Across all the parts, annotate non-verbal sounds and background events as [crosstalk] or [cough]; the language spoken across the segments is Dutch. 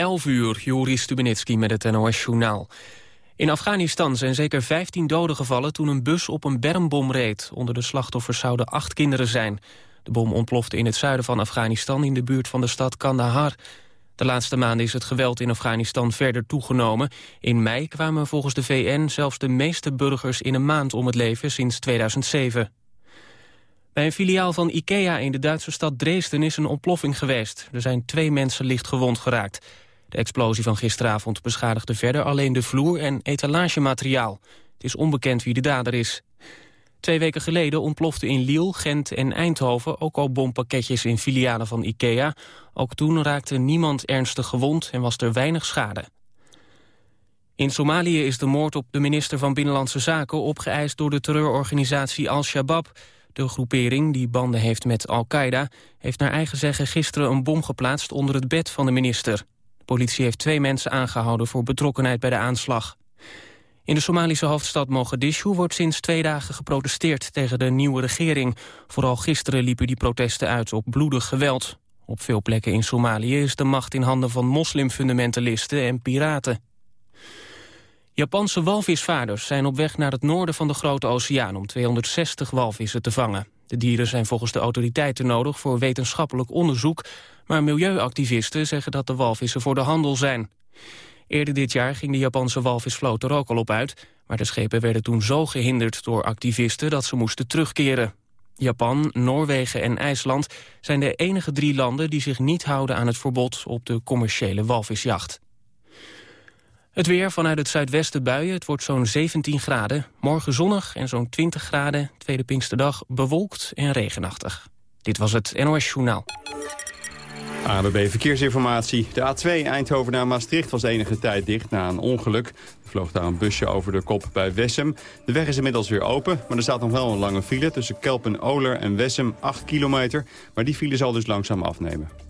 11 uur, Joris Stubenitski met het NOS-journaal. In Afghanistan zijn zeker 15 doden gevallen toen een bus op een bermbom reed. Onder de slachtoffers zouden acht kinderen zijn. De bom ontplofte in het zuiden van Afghanistan in de buurt van de stad Kandahar. De laatste maanden is het geweld in Afghanistan verder toegenomen. In mei kwamen volgens de VN zelfs de meeste burgers in een maand om het leven sinds 2007. Bij een filiaal van IKEA in de Duitse stad Dresden is een ontploffing geweest. Er zijn twee mensen licht gewond geraakt. De explosie van gisteravond beschadigde verder alleen de vloer en etalagemateriaal. Het is onbekend wie de dader is. Twee weken geleden ontplofte in Liel, Gent en Eindhoven ook al bompakketjes in filialen van IKEA. Ook toen raakte niemand ernstig gewond en was er weinig schade. In Somalië is de moord op de minister van Binnenlandse Zaken opgeëist door de terreurorganisatie Al-Shabaab. De groepering, die banden heeft met Al-Qaeda... heeft naar eigen zeggen gisteren een bom geplaatst onder het bed van de minister. Politie heeft twee mensen aangehouden voor betrokkenheid bij de aanslag. In de Somalische hoofdstad Mogadishu wordt sinds twee dagen geprotesteerd tegen de nieuwe regering. Vooral gisteren liepen die protesten uit op bloedig geweld. Op veel plekken in Somalië is de macht in handen van moslimfundamentalisten en piraten. Japanse walvisvaarders zijn op weg naar het noorden van de Grote Oceaan... om 260 walvissen te vangen. De dieren zijn volgens de autoriteiten nodig voor wetenschappelijk onderzoek... maar milieuactivisten zeggen dat de walvissen voor de handel zijn. Eerder dit jaar ging de Japanse walvisvloot er ook al op uit... maar de schepen werden toen zo gehinderd door activisten dat ze moesten terugkeren. Japan, Noorwegen en IJsland zijn de enige drie landen die zich niet houden aan het verbod op de commerciële walvisjacht. Het weer vanuit het zuidwesten buien. Het wordt zo'n 17 graden. Morgen zonnig en zo'n 20 graden. Tweede Pinksterdag bewolkt en regenachtig. Dit was het NOS Journaal. ABB Verkeersinformatie. De A2 Eindhoven naar Maastricht was enige tijd dicht na een ongeluk. Er vloog daar een busje over de kop bij Wessem. De weg is inmiddels weer open, maar er staat nog wel een lange file... tussen Kelpen, Oler en Wessem, 8 kilometer. Maar die file zal dus langzaam afnemen.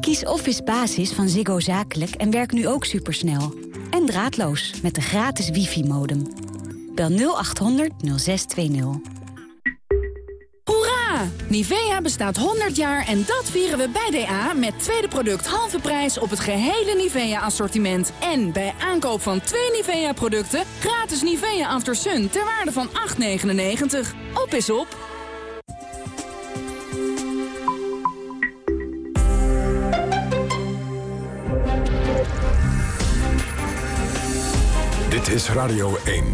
Kies Office Basis van Ziggo Zakelijk en werk nu ook supersnel. En draadloos met de gratis wifi-modem. Bel 0800 0620. Hoera! Nivea bestaat 100 jaar en dat vieren we bij DA met tweede product halve prijs op het gehele Nivea-assortiment. En bij aankoop van twee Nivea-producten gratis Nivea After Sun ter waarde van 8,99. Op is op! Dit is Radio 1.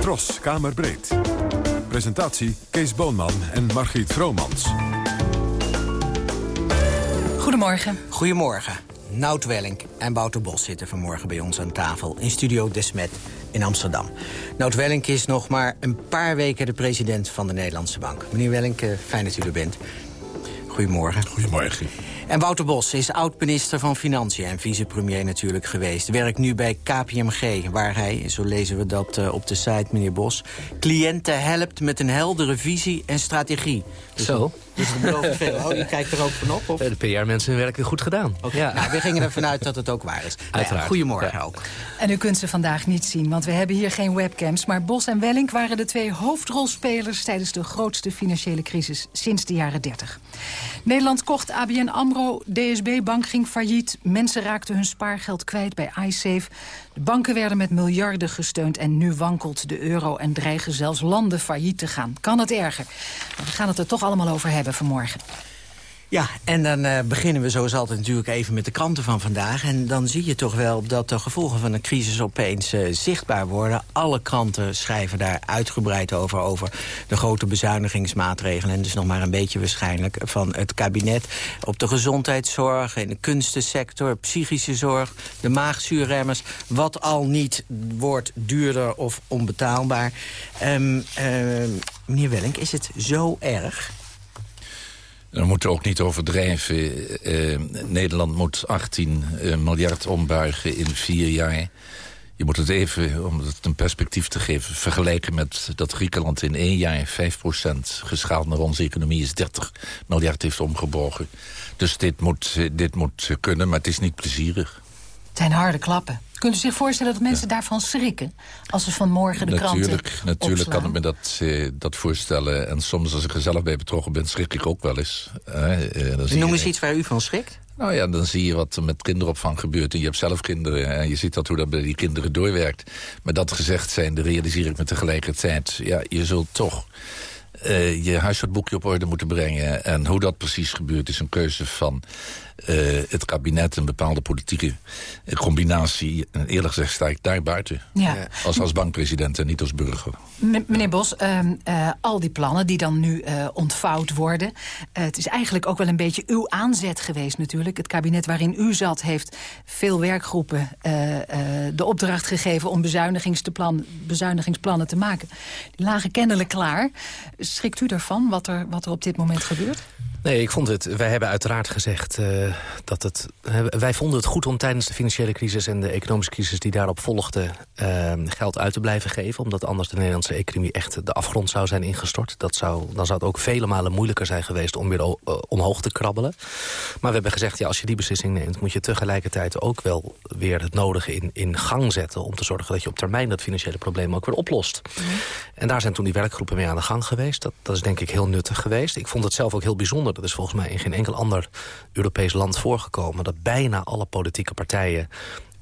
Tros, Kamerbreed. Presentatie Kees Boonman en Margriet Vromans. Goedemorgen. Goedemorgen. Nout Welling en Wouter Bos zitten vanmorgen bij ons aan tafel... in Studio Desmet in Amsterdam. Nout Welling is nog maar een paar weken de president van de Nederlandse Bank. Meneer Welling, fijn dat u er bent. Goedemorgen. Goedemorgen. En Wouter Bos is oud-minister van Financiën en vicepremier natuurlijk geweest. Werkt nu bij KPMG, waar hij, zo lezen we dat uh, op de site, meneer Bos... cliënten helpt met een heldere visie en strategie. Dus zo. Dus dat belooft veel. Oh, je kijkt er ook van op? Of? De PR-mensen werken goed gedaan. Okay. Ja. Nou, we gingen ervan uit dat het ook waar is. Nou ja, goedemorgen ook. En u kunt ze vandaag niet zien, want we hebben hier geen webcams. Maar Bos en Wellink waren de twee hoofdrolspelers... tijdens de grootste financiële crisis sinds de jaren 30. Nederland kocht ABN AMRO, DSB-bank ging failliet... mensen raakten hun spaargeld kwijt bij iSafe... De banken werden met miljarden gesteund en nu wankelt de euro... en dreigen zelfs landen failliet te gaan. Kan het erger? we gaan het er toch allemaal over hebben vanmorgen. Ja, en dan uh, beginnen we zoals altijd natuurlijk even met de kranten van vandaag. En dan zie je toch wel dat de gevolgen van de crisis opeens uh, zichtbaar worden. Alle kranten schrijven daar uitgebreid over, over de grote bezuinigingsmaatregelen. En dus nog maar een beetje waarschijnlijk van het kabinet. Op de gezondheidszorg, in de kunstensector, psychische zorg, de maagzuurremmers. Wat al niet wordt duurder of onbetaalbaar. Um, uh, meneer Wellink, is het zo erg? We moeten ook niet overdrijven. Uh, Nederland moet 18 uh, eh, miljard ombuigen in vier jaar. Je moet het even, om het een perspectief te geven... vergelijken met dat Griekenland in één jaar 5% geschaald naar onze economie is 30 miljard heeft omgebogen. Dus dit moet, dit moet kunnen, maar het is niet plezierig. Het zijn harde klappen. Kunt u zich voorstellen dat mensen daarvan schrikken? Als ze vanmorgen de natuurlijk, kranten Natuurlijk kan ik me dat, eh, dat voorstellen. En soms als ik er zelf bij betrokken ben, schrik ik ook wel eens. Eh, dan Noem eens iets waar u van schrikt. Nou ja, dan zie je wat er met kinderopvang gebeurt. En je hebt zelf kinderen en je ziet dat hoe dat bij die kinderen doorwerkt. Maar dat gezegd zijn, realiseer ik me tegelijkertijd... ja, je zult toch uh, je huishoudboekje op orde moeten brengen. En hoe dat precies gebeurt is een keuze van uh, het kabinet... een bepaalde politieke combinatie. En eerlijk gezegd sta ik daar buiten. Ja. Als, als bankpresident en niet als burger. meneer Bos, uh, uh, al die plannen die dan nu ontvouwd worden... het is eigenlijk ook wel een beetje uw aanzet geweest natuurlijk. Het kabinet waarin u zat heeft veel werkgroepen de opdracht gegeven... om bezuinigingsplannen te maken. Die lagen kennelijk klaar. Schrikt u ervan wat er, wat er op dit moment gebeurt? Nee, ik vond het. Wij hebben uiteraard gezegd uh, dat het. Wij vonden het goed om tijdens de financiële crisis en de economische crisis die daarop volgde. Uh, geld uit te blijven geven. Omdat anders de Nederlandse economie echt de afgrond zou zijn ingestort. Dat zou, dan zou het ook vele malen moeilijker zijn geweest om weer omhoog te krabbelen. Maar we hebben gezegd, ja, als je die beslissing neemt, moet je tegelijkertijd ook wel weer het nodige in, in gang zetten. Om te zorgen dat je op termijn dat financiële probleem ook weer oplost. Mhm. En daar zijn toen die werkgroepen mee aan de gang geweest. Dat, dat is denk ik heel nuttig geweest. Ik vond het zelf ook heel bijzonder dat is volgens mij in geen enkel ander Europees land voorgekomen... dat bijna alle politieke partijen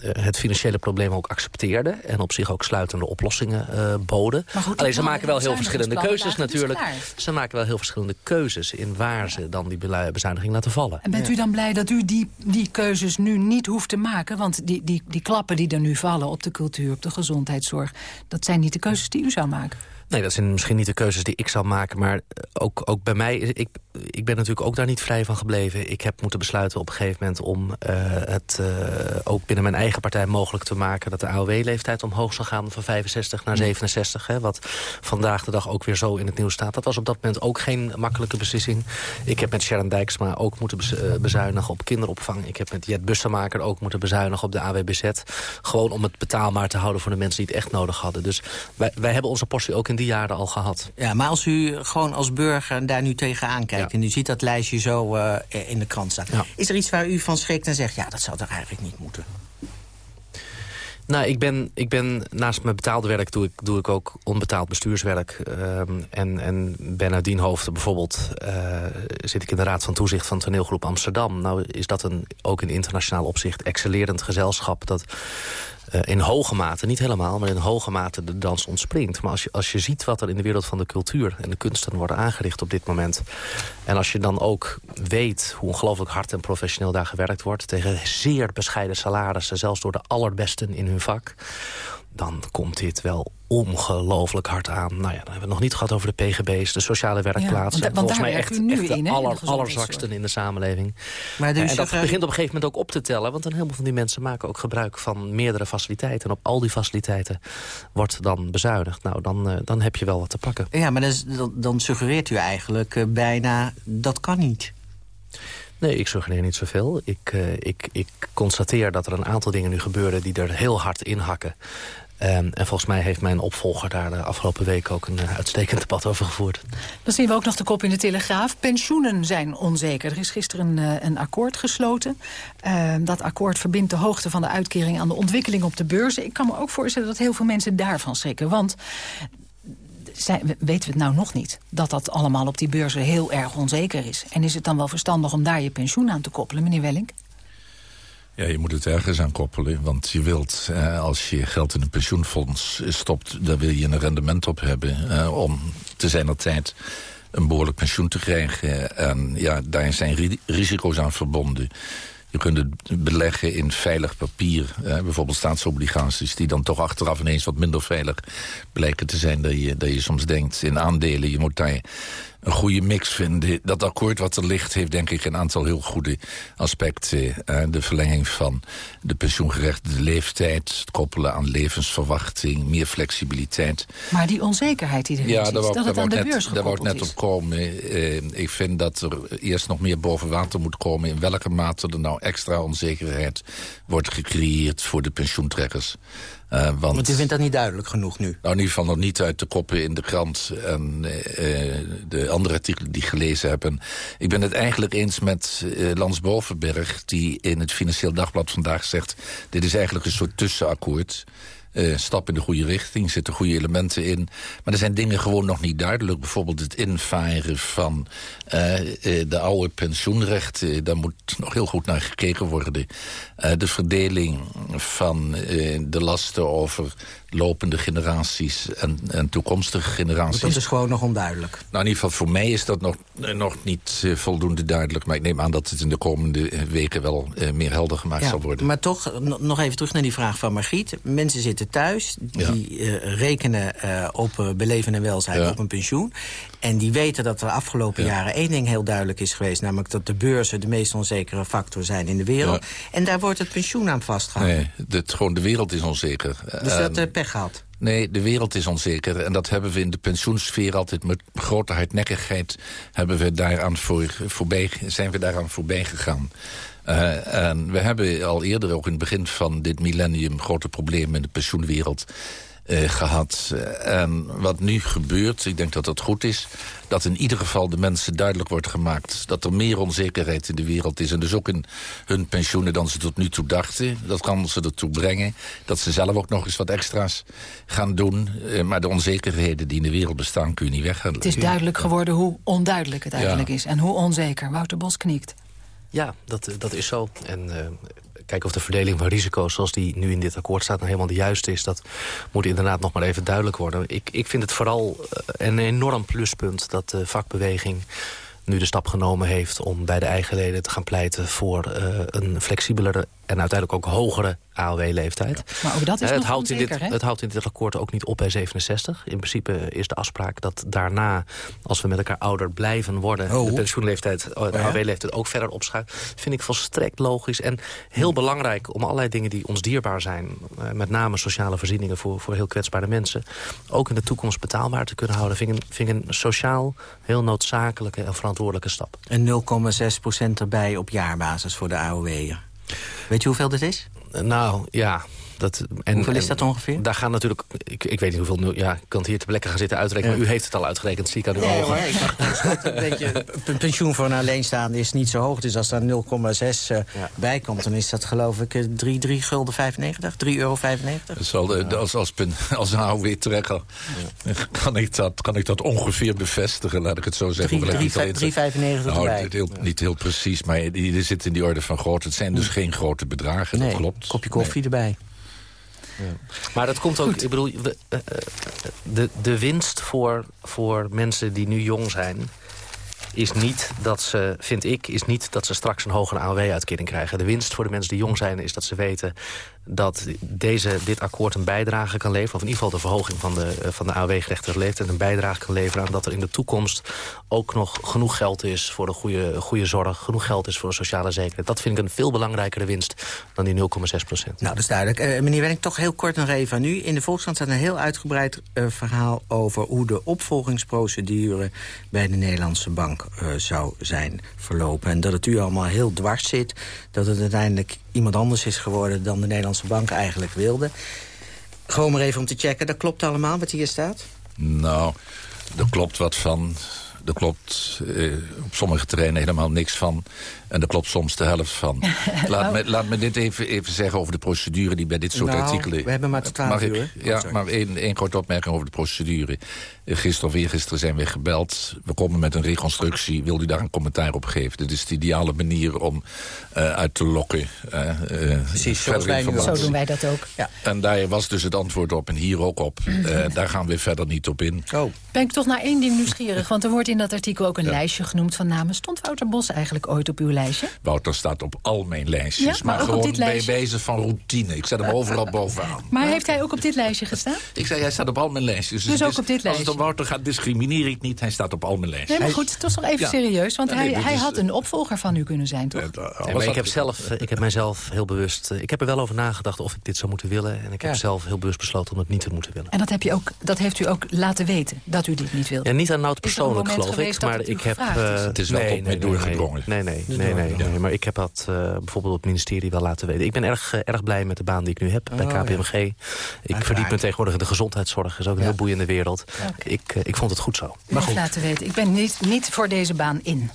het financiële probleem ook accepteerden... en op zich ook sluitende oplossingen uh, boden. Alleen ze maken wel heel verschillende keuzes natuurlijk. Ze maken wel heel verschillende keuzes in waar ze dan die bezuiniging laten vallen. En bent u dan blij dat u die, die keuzes nu niet hoeft te maken? Want die, die, die klappen die er nu vallen op de cultuur, op de gezondheidszorg... dat zijn niet de keuzes die u zou maken. Nee, dat zijn misschien niet de keuzes die ik zou maken. Maar ook, ook bij mij, ik, ik ben natuurlijk ook daar niet vrij van gebleven. Ik heb moeten besluiten op een gegeven moment om uh, het uh, ook binnen mijn eigen partij mogelijk te maken... dat de AOW-leeftijd omhoog zou gaan van 65 naar 67. Hè, wat vandaag de dag ook weer zo in het nieuws staat. Dat was op dat moment ook geen makkelijke beslissing. Ik heb met Sharon Dijksma ook moeten eh, bezuinigen op kinderopvang. Ik heb met Jet Bussemaker ook moeten bezuinigen op de AWBZ. Gewoon om het betaalbaar te houden voor de mensen die het echt nodig hadden. Dus wij, wij hebben onze portie ook in die jaren al gehad. Ja, maar als u gewoon als burger daar nu tegenaan kijkt... en u ziet dat lijstje zo uh, in de krant staan... is er iets waar u van schrikt en zegt... ja, dat zou toch eigenlijk niet moeten? Nou, ik ben, ik ben naast mijn betaalde werk doe ik, doe ik ook onbetaald bestuurswerk. Uh, en, en ben nadien hoofd bijvoorbeeld uh, zit ik in de Raad van Toezicht van toneelgroep Amsterdam. Nou is dat een, ook in internationaal opzicht excellerend gezelschap... dat uh, in hoge mate, niet helemaal, maar in hoge mate de dans ontspringt. Maar als je, als je ziet wat er in de wereld van de cultuur en de kunsten wordt aangericht op dit moment... en als je dan ook weet hoe ongelooflijk hard en professioneel daar gewerkt wordt... tegen zeer bescheiden salarissen, zelfs door de allerbesten in hun vak dan komt dit wel ongelooflijk hard aan. Nou ja, dan hebben we het nog niet gehad over de PGB's, de sociale werkplaatsen. want, volgens mij echt, echt de in, aller, allerzwaksten in de samenleving. Maar dus en dat begint op een gegeven moment ook op te tellen. Want een heleboel van die mensen maken ook gebruik van meerdere faciliteiten. En op al die faciliteiten wordt dan bezuinigd. Nou, dan, uh, dan heb je wel wat te pakken. Ja, maar dan, dan suggereert u eigenlijk uh, bijna, dat kan niet. Nee, ik suggereer niet zoveel. Ik, uh, ik, ik constateer dat er een aantal dingen nu gebeuren... die er heel hard in hakken. Ehm, en volgens mij heeft mijn opvolger daar de afgelopen week ook een uitstekend debat over gevoerd. Dan zien we ook nog de kop in de Telegraaf. Pensioenen zijn onzeker. Er is gisteren een, een akkoord gesloten. Ehm, dat akkoord verbindt de hoogte van de uitkering aan de ontwikkeling op de beurzen. Ik kan me ook voorstellen dat heel veel mensen daarvan schrikken. Want zijn, weten we het nou nog niet. Dat dat allemaal op die beurzen heel erg onzeker is. En is het dan wel verstandig om daar je pensioen aan te koppelen, meneer Wellink? Ja, je moet het ergens aan koppelen. Want je wilt, eh, als je geld in een pensioenfonds stopt... daar wil je een rendement op hebben eh, om te zijn tijd een behoorlijk pensioen te krijgen. En ja, daar zijn risico's aan verbonden. Je kunt het beleggen in veilig papier. bijvoorbeeld staatsobligaties die dan toch achteraf ineens wat minder veilig blijken te zijn. Dat je, dat je soms denkt in aandelen. Je moet daar een goede mix vinden. Dat akkoord wat er ligt heeft denk ik een aantal heel goede aspecten. Uh, de verlenging van de pensioengerechtigde leeftijd... het koppelen aan levensverwachting, meer flexibiliteit. Maar die onzekerheid die er ja, is, dat het aan de beurs Daar wou net op komen. Uh, ik vind dat er eerst nog meer boven water moet komen... in welke mate er nou extra onzekerheid wordt gecreëerd voor de pensioentrekkers. Uh, want, u vindt dat niet duidelijk genoeg nu? Nou, in ieder geval nog niet uit de koppen in de krant... en uh, de andere artikelen die ik gelezen heb. En ik ben het eigenlijk eens met uh, Lans Bovenberg... die in het Financieel Dagblad vandaag zegt... dit is eigenlijk een soort tussenakkoord... Uh, stap in de goede richting, zitten goede elementen in. Maar er zijn dingen gewoon nog niet duidelijk. Bijvoorbeeld het invaren van uh, uh, de oude pensioenrechten. daar moet nog heel goed naar gekeken worden. de verdeling van de lasten over lopende generaties en, en toekomstige generaties. Dat is gewoon nog onduidelijk. Nou, in ieder geval voor mij is dat nog, nog niet voldoende duidelijk. Maar ik neem aan dat het in de komende weken wel meer helder gemaakt zal worden. Maar toch, nog even terug naar die vraag van Margriet. Mensen zitten thuis, die ja. rekenen op beleven en welzijn ja. op een pensioen. En die weten dat er de afgelopen jaren één ding heel duidelijk is geweest. Namelijk dat de beurzen de meest onzekere factor zijn in de wereld. En daar wordt het pensioen aan vastgehouden. Nee, gewoon de wereld is onzeker. Dus dat uh, pech gehad? Nee, de wereld is onzeker. En dat hebben we in de pensioensfeer altijd met grote hardnekkigheid... Hebben we daaraan voor, voorbij, zijn we daaraan voorbij gegaan. Uh, en we hebben al eerder, ook in het begin van dit millennium... grote problemen in de pensioenwereld uh, gehad. En wat nu gebeurt, ik denk dat dat goed is... dat in ieder geval de mensen duidelijk wordt gemaakt... dat er meer onzekerheid in de wereld is. En dus ook in hun pensioenen dan ze tot nu toe dachten. Dat kan ze ertoe brengen. Dat ze zelf ook nog eens wat extra's gaan doen. Uh, maar de onzekerheden die in de wereld bestaan kun je niet weghalen. Het is duidelijk geworden hoe onduidelijk het eigenlijk ja. is. En hoe onzeker. Wouter Bos knikt. Ja, dat, dat is zo. En uh, kijken of de verdeling van risico's zoals die nu in dit akkoord staat... nou helemaal de juiste is. Dat moet inderdaad nog maar even duidelijk worden. Ik, ik vind het vooral een enorm pluspunt dat de vakbeweging nu de stap genomen heeft om bij de eigen leden te gaan pleiten... voor uh, een flexibelere en uiteindelijk ook hogere AOW-leeftijd. maar ook dat is uh, het, houdt onzeker, in dit, het houdt in dit akkoord ook niet op bij 67. In principe is de afspraak dat daarna, als we met elkaar ouder blijven worden... Oh. de pensioenleeftijd, de oh, AOW-leeftijd ook verder opschuift. Vind ik volstrekt logisch en heel hm. belangrijk om allerlei dingen die ons dierbaar zijn... Uh, met name sociale voorzieningen voor, voor heel kwetsbare mensen... ook in de toekomst betaalbaar te kunnen houden. Vind ik, vind ik een sociaal heel noodzakelijke en verantwoordelijke stap. En 0,6% erbij op jaarbasis voor de AOW'er. Weet je hoeveel dit is? Nou, ja, dat, en, Hoeveel is dat ongeveer? Daar gaan natuurlijk, ik, ik weet niet hoeveel, ja, ik kan het hier te plekken gaan zitten uitrekenen, maar u heeft het al uitgerekend, zie ik aan uw nee, ogen. Hoor, ik dacht, een beetje, [laughs] pensioen voor een alleenstaande is niet zo hoog, dus als daar 0,6 uh, ja. bij komt, dan is dat geloof ik 3, 3 gulden 95, 3 euro 95. Dat zal, ja. als, als, [laughs] als een AOW trekker kan, ik dat, kan ik dat ongeveer bevestigen, laat ik het zo zeggen. 3,95 nou, heel, Niet heel precies, maar die zit in die orde van grootte. Het zijn dus hm. geen grote bedragen, nee, dat klopt. kopje koffie nee. erbij. Ja. Maar dat komt ook, Goed. ik bedoel, de, de winst voor, voor mensen die nu jong zijn is niet dat ze, vind ik, is niet dat ze straks een hogere AOW-uitkering krijgen. De winst voor de mensen die jong zijn is dat ze weten dat deze, dit akkoord een bijdrage kan leveren... of in ieder geval de verhoging van de, van de AOW-gerechtigde een bijdrage kan leveren aan dat er in de toekomst ook nog genoeg geld is... voor de goede, goede zorg, genoeg geld is voor de sociale zekerheid. Dat vind ik een veel belangrijkere winst dan die 0,6 procent. Nou, dat is duidelijk. Uh, meneer Wenning, toch heel kort nog even aan u. In de Volkskrant staat een heel uitgebreid uh, verhaal... over hoe de opvolgingsprocedure bij de Nederlandse bank zou zijn verlopen. En dat het u allemaal heel dwars zit. Dat het uiteindelijk iemand anders is geworden dan de Nederlandse bank eigenlijk wilde. Gewoon maar even om te checken, dat klopt allemaal wat hier staat? Nou, er klopt wat van. Er klopt eh, op sommige terreinen helemaal niks van. En er klopt soms de helft van. [laughs] laat, me, laat me dit even, even zeggen over de procedure die bij dit soort nou, artikelen... we hebben maar twaalf uur. Ik, ja, maar één, één korte opmerking over de procedure. Gisteren of eergisteren zijn we gebeld. We komen met een reconstructie. Wil u daar een commentaar op geven? Dit is de ideale manier om uh, uit te lokken. Uh, Precies, zoals wij nu Zo doen wij dat ook. Ja. En daar was dus het antwoord op en hier ook op. Uh, daar gaan we verder niet op in. Oh. Ben ik toch naar één ding nieuwsgierig. Want er wordt in dat artikel ook een ja. lijstje genoemd van namen. Stond Wouter Bos eigenlijk ooit op uw lijstje? Wouter staat op al mijn lijstjes. Ja, maar, op gewoon lijstje? bij wijze van routine. Ik zet hem overal bovenaan. Maar heeft hij ook op dit lijstje gestaan? Ik zei, hij staat op al mijn lijstjes. Dus, het ook is- op dit Als het lijstje? om Wouter gaat, discrimineer ik niet. Hij staat op al mijn lijstjes. Nee, maar goed, toch nog even Ja. serieus. Want Ja, nee, hij, hij is, had een opvolger van u kunnen zijn, toch? Eh, Nee, was maar ik heb, zelf, eh, ik heb mijzelf heel bewust... eh, ik heb er wel over nagedacht of ik dit zou moeten willen. En ik heb Ja. zelf heel bewust besloten om het niet te moeten willen. En dat, heb je ook, dat heeft u ook laten weten, dat u dit niet wilt. Ja, niet aan Nout er persoonlijk, geloof ik. Maar het ik heb... eh, Het is wel nee, tot nee, mij nee, doorgedrongen. Nee, nee, nee, nee, nee, Maar ik heb dat eh, bijvoorbeeld op het ministerie wel laten weten. Ik ben erg, eh, erg blij met de baan die ik nu heb bij Oh, ja. KPMG. Ik verdiep me tegenwoordig in de gezondheidszorg. is ook een Ja. heel boeiende wereld. Ik, eh, ik vond het goed zo. U heeft laten weten, ik ben niet, niet voor deze baan in.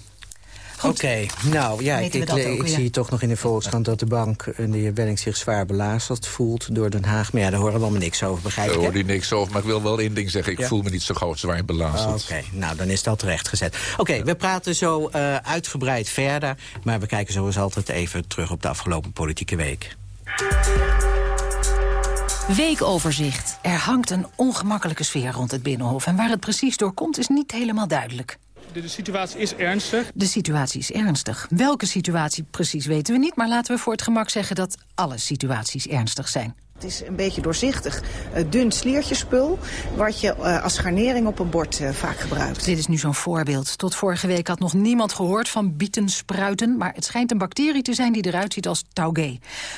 Oké, nou ja, ik, ik, dat ook, ik ja. zie toch nog in de Volkskrant dat de bank en de heer Welling zich zwaar belazerd voelt door Den Haag. Maar ja, daar horen we allemaal niks over, begrijp Daar ik. hè? hoor je niks over, maar ik wil wel één ding zeggen. Ik Ja. voel me niet zo gauw zwaar belazerd. Oké, nou dan is dat terecht gezet. Oké, we praten zo eh, uitgebreid verder. Maar we kijken zoals altijd even terug op de afgelopen politieke week. Weekoverzicht. Er hangt een ongemakkelijke sfeer rond het Binnenhof. En waar het precies door komt, is niet helemaal duidelijk. De, de situatie is ernstig. De situatie is ernstig. Welke situatie precies weten we niet... maar laten we voor het gemak zeggen dat alle situaties ernstig zijn. Het is een beetje doorzichtig, eh, dun sliertjespul... wat je eh, als garnering op een bord eh, vaak gebruikt. Dit is nu zo'n voorbeeld. Tot vorige week had nog niemand gehoord van bietenspruiten... maar het schijnt een bacterie te zijn die eruit ziet als taugé.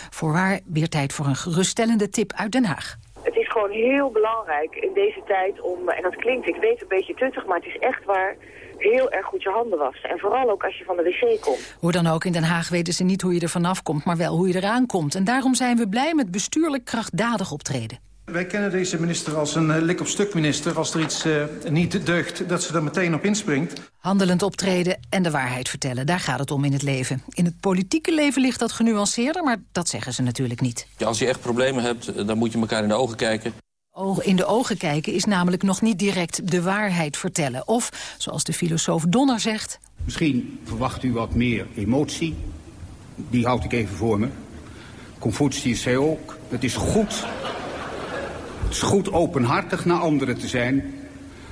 Voorwaar weer tijd voor een geruststellende tip uit Den Haag. Het is gewoon heel belangrijk in deze tijd om, en dat klinkt, ik weet een beetje tuttig, maar het is echt waar, heel erg goed je handen wassen. En vooral ook als je van de wc komt. Hoe dan ook, in Den Haag weten ze niet hoe je er vanaf komt... maar wel hoe je eraan komt. En daarom zijn we blij met bestuurlijk krachtdadig optreden. Wij kennen deze minister als een eh, lik-op-stuk minister. Als er iets eh, niet deugt, dat ze er meteen op inspringt. Handelend optreden en de waarheid vertellen, daar gaat het om in het leven. In het politieke leven ligt dat genuanceerder, maar dat zeggen ze natuurlijk niet. Ja, als je echt problemen hebt, eh, dan moet je elkaar in de ogen kijken. Oog in de ogen kijken is namelijk nog niet direct de waarheid vertellen. Of, zoals de filosoof Donner zegt... Misschien verwacht u wat meer emotie. Die houd ik even voor me. Confucius zei ook, het is goed... Het is goed openhartig naar anderen te zijn...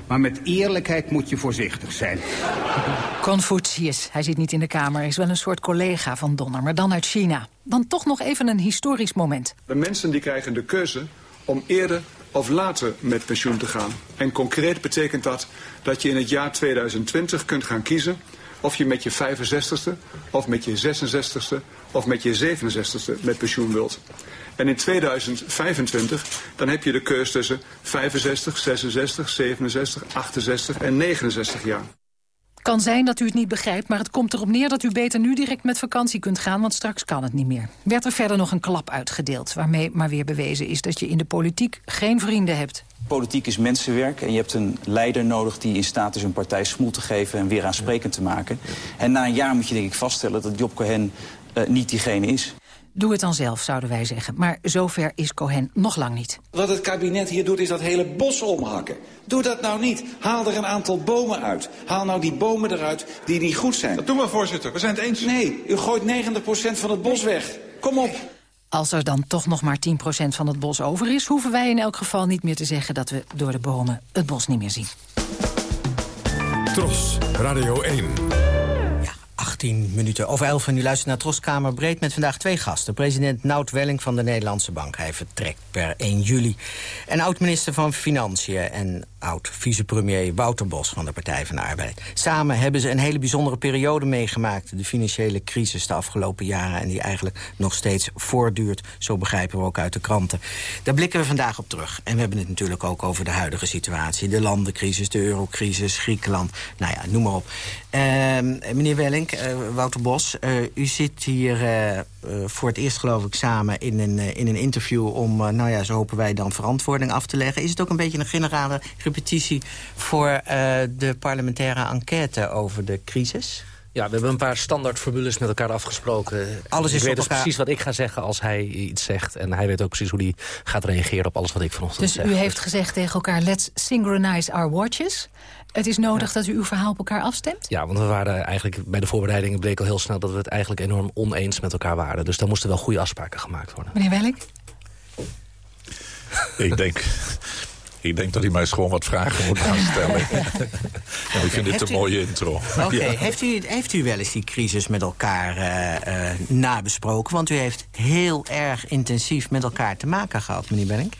maar met eerlijkheid moet je voorzichtig zijn. Confucius, hij zit niet in de Kamer, is wel een soort collega van Donner, maar dan uit China. Dan toch nog even een historisch moment. De mensen die krijgen de keuze om eerder of later met pensioen te gaan. En concreet betekent dat dat je in het jaar 2020 kunt gaan kiezen... of je met je 65ste, of met je 66ste, of met je 67ste met pensioen wilt. En in 2025 dan heb je de keus tussen 65, 66, 67, 68 en 69 jaar. Kan zijn dat u het niet begrijpt, maar het komt erop neer dat u beter nu direct met vakantie kunt gaan, want straks kan het niet meer. Werd er verder nog een klap uitgedeeld, waarmee maar weer bewezen is dat je in de politiek geen vrienden hebt. Politiek is mensenwerk en je hebt een leider nodig die in staat is een partij smoel te geven en weer aansprekend te maken. En na een jaar moet je denk ik vaststellen dat Job Cohen uh, niet diegene is. Doe het dan zelf, zouden wij zeggen. Maar zover is Cohen nog lang niet. Wat het kabinet hier doet, is dat hele bos omhakken. Doe dat nou niet. Haal er een aantal bomen uit. Haal nou die bomen eruit die niet goed zijn. Dat doen we, voorzitter. We zijn het eens. Nee, u gooit 90% van het bos weg. Kom op. Als er dan toch nog maar 10% van het bos over is... hoeven wij in elk geval niet meer te zeggen dat we door de bomen het bos niet meer zien. Tros, Radio 1. 18 minuten over 11 en u luistert naar Troskamer Breed... met vandaag twee gasten. President Nout Welling van de Nederlandse Bank. Hij vertrekt per 1 juli. En oud-minister van Financiën en oud-vicepremier Wouter Bos van de Partij van de Arbeid. Samen hebben ze een hele bijzondere periode meegemaakt. De financiële crisis de afgelopen jaren... en die eigenlijk nog steeds voortduurt. Zo begrijpen we ook uit de kranten. Daar blikken we vandaag op terug. En we hebben het natuurlijk ook over de huidige situatie. De landencrisis, de eurocrisis, Griekenland. Nou ja, noem maar op. Uh, meneer Wellink, uh, Wouter Bos, uh, u zit hier uh, voor het eerst geloof ik samen in een, in een interview... om, nou ja, zo hopen wij dan verantwoording af te leggen. Is het ook een beetje een generale repetitie voor de parlementaire enquête over de crisis? Ja, we hebben een paar standaardformules met elkaar afgesproken. Alles is ik weet dus precies wat ik ga zeggen als hij iets zegt. En hij weet ook precies hoe hij gaat reageren op alles wat ik vanochtend dus zeg. Dus u heeft gezegd tegen elkaar, let's synchronize our watches. Het is nodig dat u uw verhaal op elkaar afstemt? Ja, want we waren eigenlijk bij de voorbereidingen bleek al heel snel... dat we het eigenlijk enorm oneens met elkaar waren. Dus daar moesten wel goede afspraken gemaakt worden. Meneer Welling? Ik denk ik denk dat hij mij gewoon wat vragen moet gaan stellen. [laughs] ja, ik vind dit een mooie intro. Oké, heeft, u, heeft u wel eens die crisis met elkaar uh, uh, nabesproken? Want u heeft heel erg intensief met elkaar te maken gehad, meneer Benink.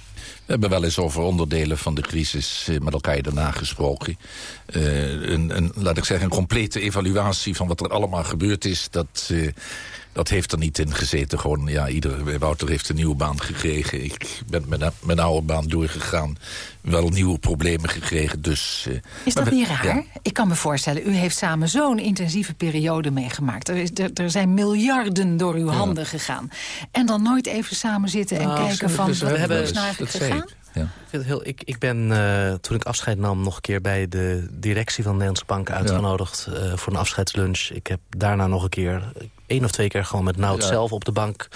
We hebben wel eens over onderdelen van de crisis met elkaar daarna gesproken. Uh, een, een, laat ik zeggen, een complete evaluatie van wat er allemaal gebeurd is... dat, uh, dat heeft er niet in gezeten. Gewoon, ja, ieder, Wouter heeft een nieuwe baan gekregen. Ik ben met mijn oude baan doorgegaan. Wel nieuwe problemen gekregen, dus... Uh, is dat niet raar? Ja. Ik kan me voorstellen, u heeft samen zo'n intensieve periode meegemaakt. Er, is, er, er, zijn miljarden door uw handen gegaan. En dan nooit even samen zitten en nou, kijken van... Dus wat hebben, is nou eigenlijk gegaan? Ja. Ik, vind het heel, ik, ik ben, uh, toen ik afscheid nam, nog een keer bij de directie van de Nederlandse Bank uitgenodigd ja. uh, voor een afscheidslunch. Ik heb daarna nog een keer, één of twee keer gewoon met Nout ja. zelf op de bank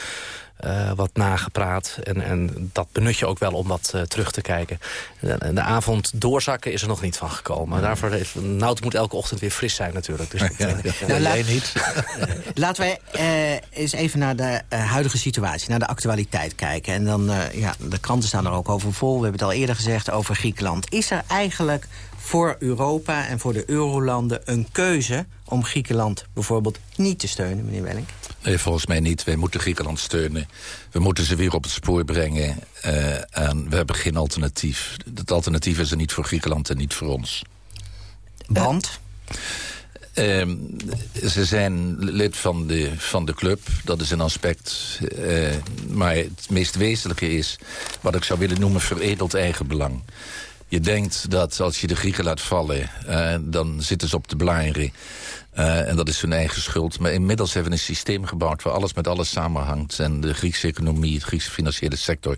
uh, wat nagepraat. En, en dat benut je ook wel om wat uh, terug te kijken. En de avond doorzakken is er nog niet van gekomen. Daarvoor heeft, Nout moet elke ochtend weer fris zijn natuurlijk. Dus dat, ja, ja. Nou, laat, niet. [laughs] Laten wij uh, eens even naar de huidige situatie, naar de actualiteit kijken. En dan, ja, de kranten staan er ook over vol. We hebben het al eerder gezegd over Griekenland. Is er eigenlijk voor Europa en voor de eurolanden een keuze om Griekenland bijvoorbeeld niet te steunen, meneer Welling? Nee, volgens mij niet. Wij moeten Griekenland steunen. We moeten ze weer op het spoor brengen. Uh, en we hebben geen alternatief. Het alternatief is er niet voor Griekenland en niet voor ons. Want? Uh, ze zijn lid van de, van de club, dat is een aspect. Uh, maar het meest wezenlijke is, wat ik zou willen noemen, veredeld eigenbelang. Je denkt dat als je de Grieken laat vallen, uh, dan zitten ze op de blaren. Uh, en dat is hun eigen schuld. Maar inmiddels hebben we een systeem gebouwd waar alles met alles samenhangt. En de Griekse economie, de Griekse financiële sector...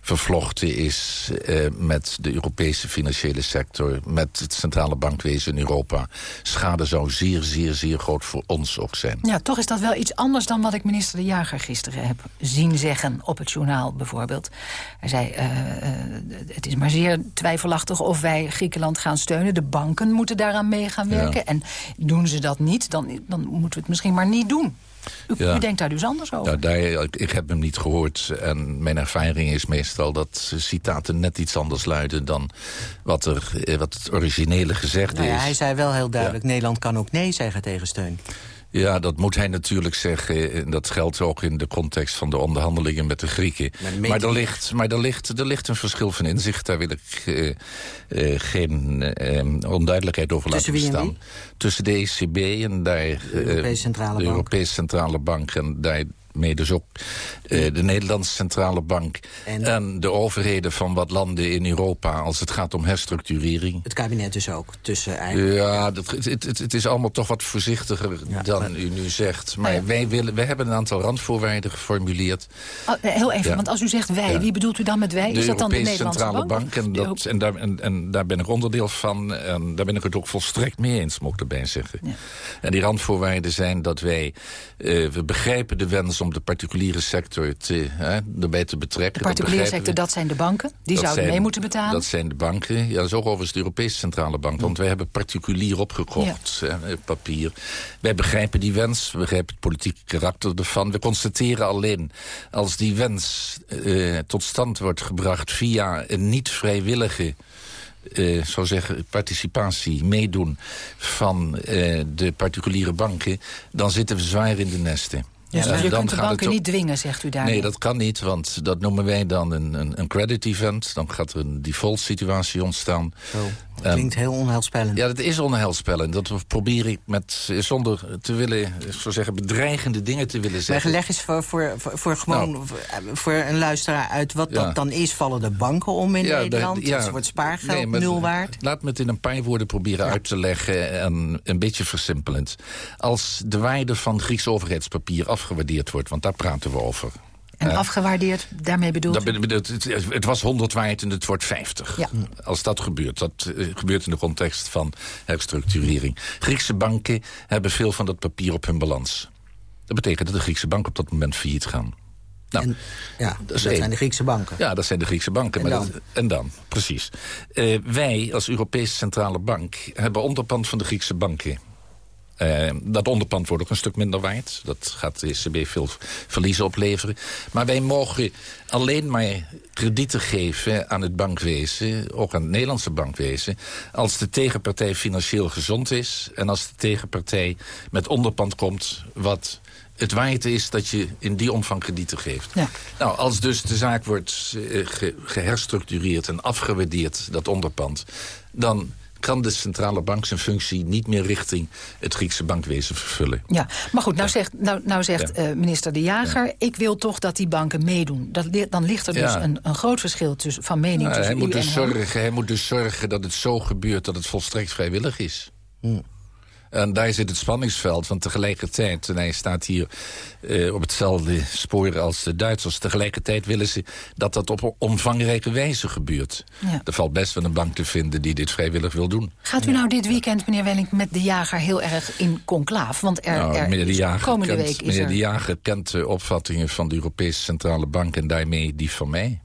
vervlochten is uh, met de Europese financiële sector... met het centrale bankwezen in Europa. Schade zou zeer, zeer, zeer groot voor ons ook zijn. Ja, toch is dat wel iets anders dan wat ik minister De Jager gisteren heb zien zeggen... op het journaal bijvoorbeeld. Hij zei, uh, het is maar zeer twijfelachtig of wij Griekenland gaan steunen. De banken moeten daaraan mee gaan werken. Ja. En doen ze dat dat niet, dan, dan moeten we het misschien maar niet doen. U, ja. u denkt daar dus anders over? Ja, daar, ik heb hem niet gehoord. En mijn ervaring is meestal dat citaten net iets anders luiden... dan wat, er, wat het originele gezegd nou ja, is. Hij zei wel heel duidelijk, ja. Nederland kan ook nee zeggen tegen steun. Ja, dat moet hij natuurlijk zeggen. En dat geldt ook in de context van de onderhandelingen met de Grieken. Maar, maar, er, ligt, maar er, ligt, er ligt een verschil van inzicht. Daar wil ik uh, uh, geen uh, onduidelijkheid over laten bestaan. Tussen de ECB en daar, de Europese Centrale de. Europese Centrale Bank. En daar mee dus ook uh, de Nederlandse Centrale Bank... En, en, de overheden van wat landen in Europa als het gaat om herstructurering. Het kabinet dus ook, tussen eigenlijk... Ja, dat, het, het, het, is allemaal toch wat voorzichtiger ja, dan maar, u nu zegt. Maar ja. wij, willen, wij hebben een aantal randvoorwaarden geformuleerd. Oh, heel even, ja. want als u zegt wij, wie bedoelt u dan met wij? De is dat dan Europese de Nederlandse Centrale Bank? Bank. en, dat, en, daar, en, en, daar ben ik onderdeel van. En daar ben ik het ook volstrekt mee eens, moet ik erbij zeggen. En die randvoorwaarden zijn dat wij... Uh, we begrijpen de wens om de particuliere sector te, hè, erbij te betrekken. De particuliere sector, dat zijn de banken? Die dat zouden zijn, mee moeten betalen? Dat zijn de banken. Ja, dat is ook overigens de Europese Centrale Bank. Want wij hebben particulier opgekocht, ja. hè, papier. Wij begrijpen die wens, we begrijpen het politieke karakter ervan. We constateren alleen, als die wens uh, tot stand wordt gebracht... via een niet vrijwillige uh, zou zeggen, participatie, meedoen van uh, de particuliere banken... dan zitten we zwaar in de nesten. Dus En je dan kunt de het banken niet dwingen, zegt u daar. Nee, dat kan niet, want dat noemen wij dan een, een, een credit event. Dan gaat er een default situatie ontstaan. Dat klinkt heel onheilspellend. Ja, dat is onheilspellend. Dat probeer ik met, eh, zonder te willen, ik zou zeggen, bedreigende dingen te willen Maar zeggen. leg eens voor, voor, voor, voor gewoon voor, voor een luisteraar uit wat Ja. dat dan is. Vallen de banken om in Ja, Nederland? de- ja. wordt spaargeld Nee, maar nul waard? Laat me het in een paar woorden proberen uit te leggen en een beetje versimpelend. Als de waarde van Grieks overheidspapier afgewaardeerd wordt, want daar praten we over. En Eh, afgewaardeerd, daarmee bedoelt dat u? bedoel- het, het, het was 100 waard en het wordt 50. Ja. Als dat gebeurt. Dat eh, gebeurt in de context van herstructurering. Griekse banken hebben veel van dat papier op hun balans. Dat betekent dat de Griekse banken op dat moment failliet gaan. Nou, Ja, dat, zijn de Griekse banken. Ja, dat zijn de Griekse banken. En maar dan? dat- en dan, precies. Eh, wij als Europese Centrale Bank hebben onderpand van de Griekse banken. Eh, dat onderpand wordt ook een stuk minder waard. Dat gaat de ECB veel verliezen opleveren. Maar wij mogen alleen maar kredieten geven aan het bankwezen... ook aan het Nederlandse bankwezen... als de tegenpartij financieel gezond is... en als de tegenpartij met onderpand komt... wat het waard is dat je in die omvang kredieten geeft. Ja. Nou, als dus de zaak wordt eh, ge- geherstructureerd en afgewaardeerd, dat onderpand... dan kan de centrale bank zijn functie niet meer richting het Griekse bankwezen vervullen. Ja, maar goed, nou zegt, nou, nou zegt Ja. eh, minister De Jager... ik wil toch dat die banken meedoen. Dat, dan ligt er dus een, een groot verschil tussen, van mening Nou, tussen hij, u moet en dus hem. zorgen, hij moet dus zorgen dat het zo gebeurt dat het volstrekt vrijwillig is. Hmm. En daar zit het spanningsveld, want tegelijkertijd... en hij staat hier eh, op hetzelfde spoor als de Duitsers... tegelijkertijd willen ze dat dat op omvangrijke wijze gebeurt. Ja. Er valt best wel een bank te vinden die dit vrijwillig wil doen. Gaat u nou dit weekend, meneer Welling, met De Jager heel erg in conclaaf? Want er, Nou, er meneer de is- Jager komende kent, week is meneer er... de Jager kent de opvattingen van de Europese Centrale Bank... en daarmee die van mij.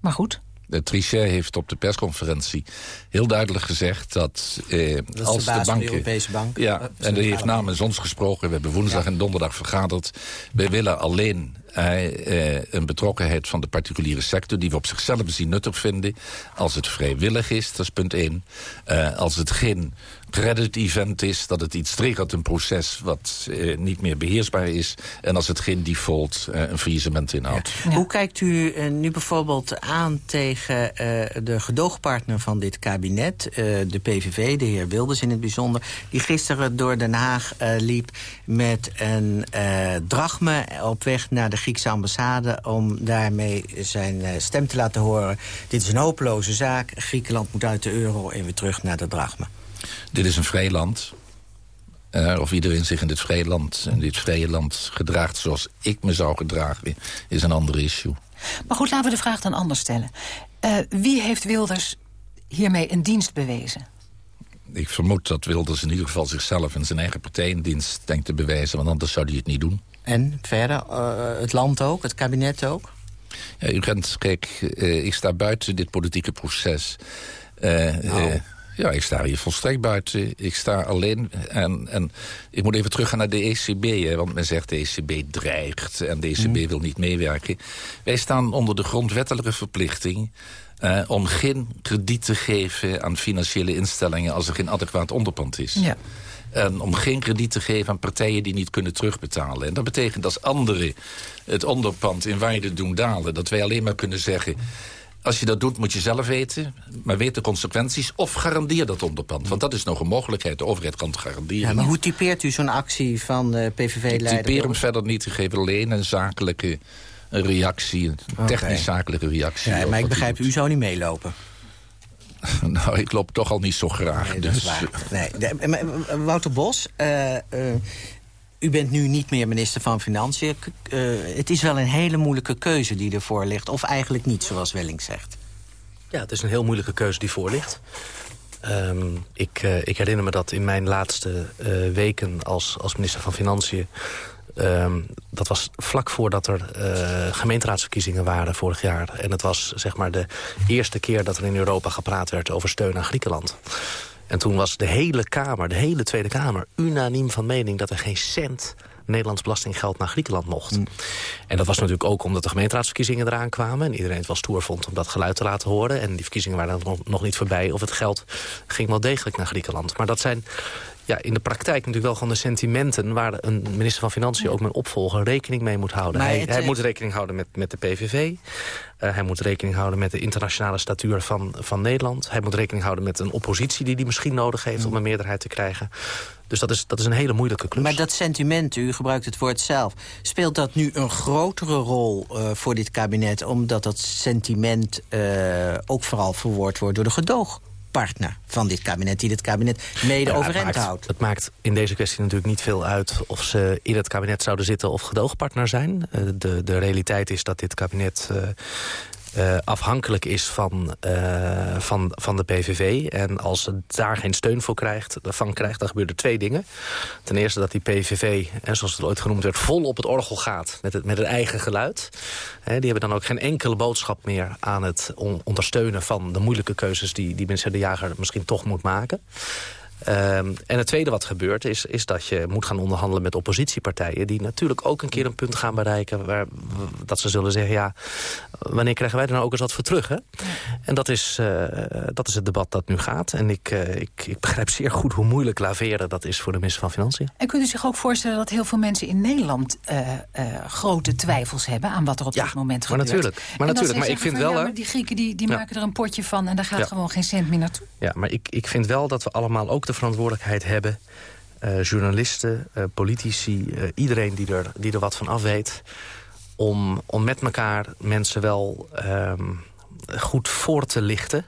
Maar goed. De Trichet heeft op de persconferentie heel duidelijk gezegd dat, eh, als de banken... Europese Bank. Ja, Eh, en die heeft namens ons gesproken. We hebben woensdag en donderdag vergaderd. Wij willen alleen eh, eh, een betrokkenheid van de particuliere sector... die we op zichzelf zien nuttig vinden. Als het vrijwillig is, dat is punt één. Eh, als het geen credit event is, dat het iets triggert, een proces... wat eh, niet meer beheersbaar is. En als het geen default, eh, een faillissement inhoudt. Hoe kijkt u eh, nu bijvoorbeeld aan tegen eh, de gedoogpartner van dit kabinet... eh, de PVV, de heer Wilders in het bijzonder... die gisteren door Den Haag eh, liep met een eh drachme op weg naar de Griekse ambassade... om daarmee zijn eh, stem te laten horen. Dit is een hopeloze zaak. Griekenland moet uit de euro en weer terug naar de drachme. Dit is een vrij land. Eh, of iedereen zich in dit vrije land, in dit vrije land gedraagt zoals ik me zou gedragen, is een ander issue. Maar goed, laten we de vraag dan anders stellen. Eh, wie heeft Wilders hiermee een dienst bewezen? Ik vermoed dat Wilders in ieder geval zichzelf en zijn eigen partij in dienst denkt te bewijzen, want anders zou hij het niet doen. En verder, eh, het land ook, het kabinet ook? Ja, u kent, kijk, eh, ik sta buiten dit politieke proces. Eh, eh, ja, ik sta hier volstrekt buiten. Ik sta alleen. En, en ik moet even teruggaan naar de ECB. Hè, want men zegt de ECB dreigt en de ECB wil niet meewerken. Wij staan onder de grondwettelijke verplichting... om geen krediet te geven aan financiële instellingen... als er geen adequaat onderpand is. Ja. En om geen krediet te geven aan partijen die niet kunnen terugbetalen. En dat betekent als anderen het onderpand in waarde doen dalen... dat wij alleen maar kunnen zeggen... als je dat doet moet je zelf weten, maar weet de consequenties... of garandeer dat onderpand. Want dat is nog een mogelijkheid. De overheid kan het garanderen. Ja, maar hoe typeert u zo'n actie van Ik PVV-leider? typeer hem verder niet. Ik geef alleen een zakelijke reactie. Een Oké. technisch-zakelijke reactie. Ja, maar ik begrijp, u zou niet meelopen. [laughs] Nou, ik loop toch al niet zo graag. Nee, dus, waar. Nee, de- maar, eh, Wouter Bos, eh, eh, u bent nu niet meer minister van Financiën. Eh, het is wel een hele moeilijke keuze die ervoor ligt. Of eigenlijk niet, zoals Welling zegt. Ja, het is een heel moeilijke keuze die voor ligt. Ehm, ik, eh, ik herinner me dat in mijn laatste eh, weken als, als minister van Financiën... ehm, dat was vlak voordat er eh, gemeenteraadsverkiezingen waren vorig jaar. En het was zeg maar de eerste keer dat er in Europa gepraat werd over steun aan Griekenland. En toen was de hele Kamer, de hele Tweede Kamer... unaniem van mening dat er geen cent Nederlands belastinggeld naar Griekenland mocht. En dat was natuurlijk ook omdat de gemeenteraadsverkiezingen eraan kwamen... en iedereen het wel stoer vond om dat geluid te laten horen. En die verkiezingen waren nog, nog niet voorbij... of het geld ging wel degelijk naar Griekenland. Maar dat zijn ja, in de praktijk natuurlijk wel gewoon de sentimenten... waar een minister van Financiën, ook mijn opvolger, rekening mee moet houden. Hij, hij, moet rekening houden met, met de PVV. hij moet rekening houden met de internationale statuur van, van Nederland. Hij moet rekening houden met een oppositie die hij misschien nodig heeft... om een meerderheid te krijgen. Dus dat is, dat is een hele moeilijke klus. Maar dat sentiment, u gebruikt het woord zelf... speelt dat nu een grotere rol uh, voor dit kabinet... omdat dat sentiment uh, ook vooral verwoord wordt door de gedoogpartner van dit kabinet... die dit kabinet mede ja, overeind het maakt, houdt. Het maakt in deze kwestie natuurlijk niet veel uit... of ze in het kabinet zouden zitten of gedoogpartner zijn. Uh, de, de realiteit is dat dit kabinet uh, afhankelijk is van, uh, van, van de PVV. En als ze daar geen steun voor krijgt, van krijgt, dan gebeuren er twee dingen. Ten eerste dat die PVV, en zoals het ooit genoemd werd, vol op het orgel gaat met het, met het eigen geluid. die hebben dan ook geen enkele boodschap meer aan het on ondersteunen van de moeilijke keuzes die, die minister De Jager misschien toch moet maken. Um, en het tweede wat gebeurt is, is dat je moet gaan onderhandelen met oppositiepartijen... die natuurlijk ook een keer een punt gaan bereiken... Waar, dat ze zullen zeggen, ja, wanneer krijgen wij er nou ook eens wat voor terug? Hè? En dat is, uh, dat is het debat dat nu gaat. En ik, uh, ik, ik begrijp zeer goed hoe moeilijk laveren dat is voor de minister van Financiën. En kunt u zich ook voorstellen dat heel veel mensen in Nederland... grote twijfels hebben aan wat er op ja, dit moment maar gebeurt? Natuurlijk, maar natuurlijk, maar ik vind van, wel... Ja, maar die Grieken die, die ja. maken er een potje van en daar gaat gewoon geen cent meer naartoe. Ja, maar ik, ik vind wel dat we allemaal ook de verantwoordelijkheid hebben... Uh, journalisten, uh, politici, uh, iedereen die er, die er wat van af weet... om, om met elkaar mensen wel um, goed voor te lichten...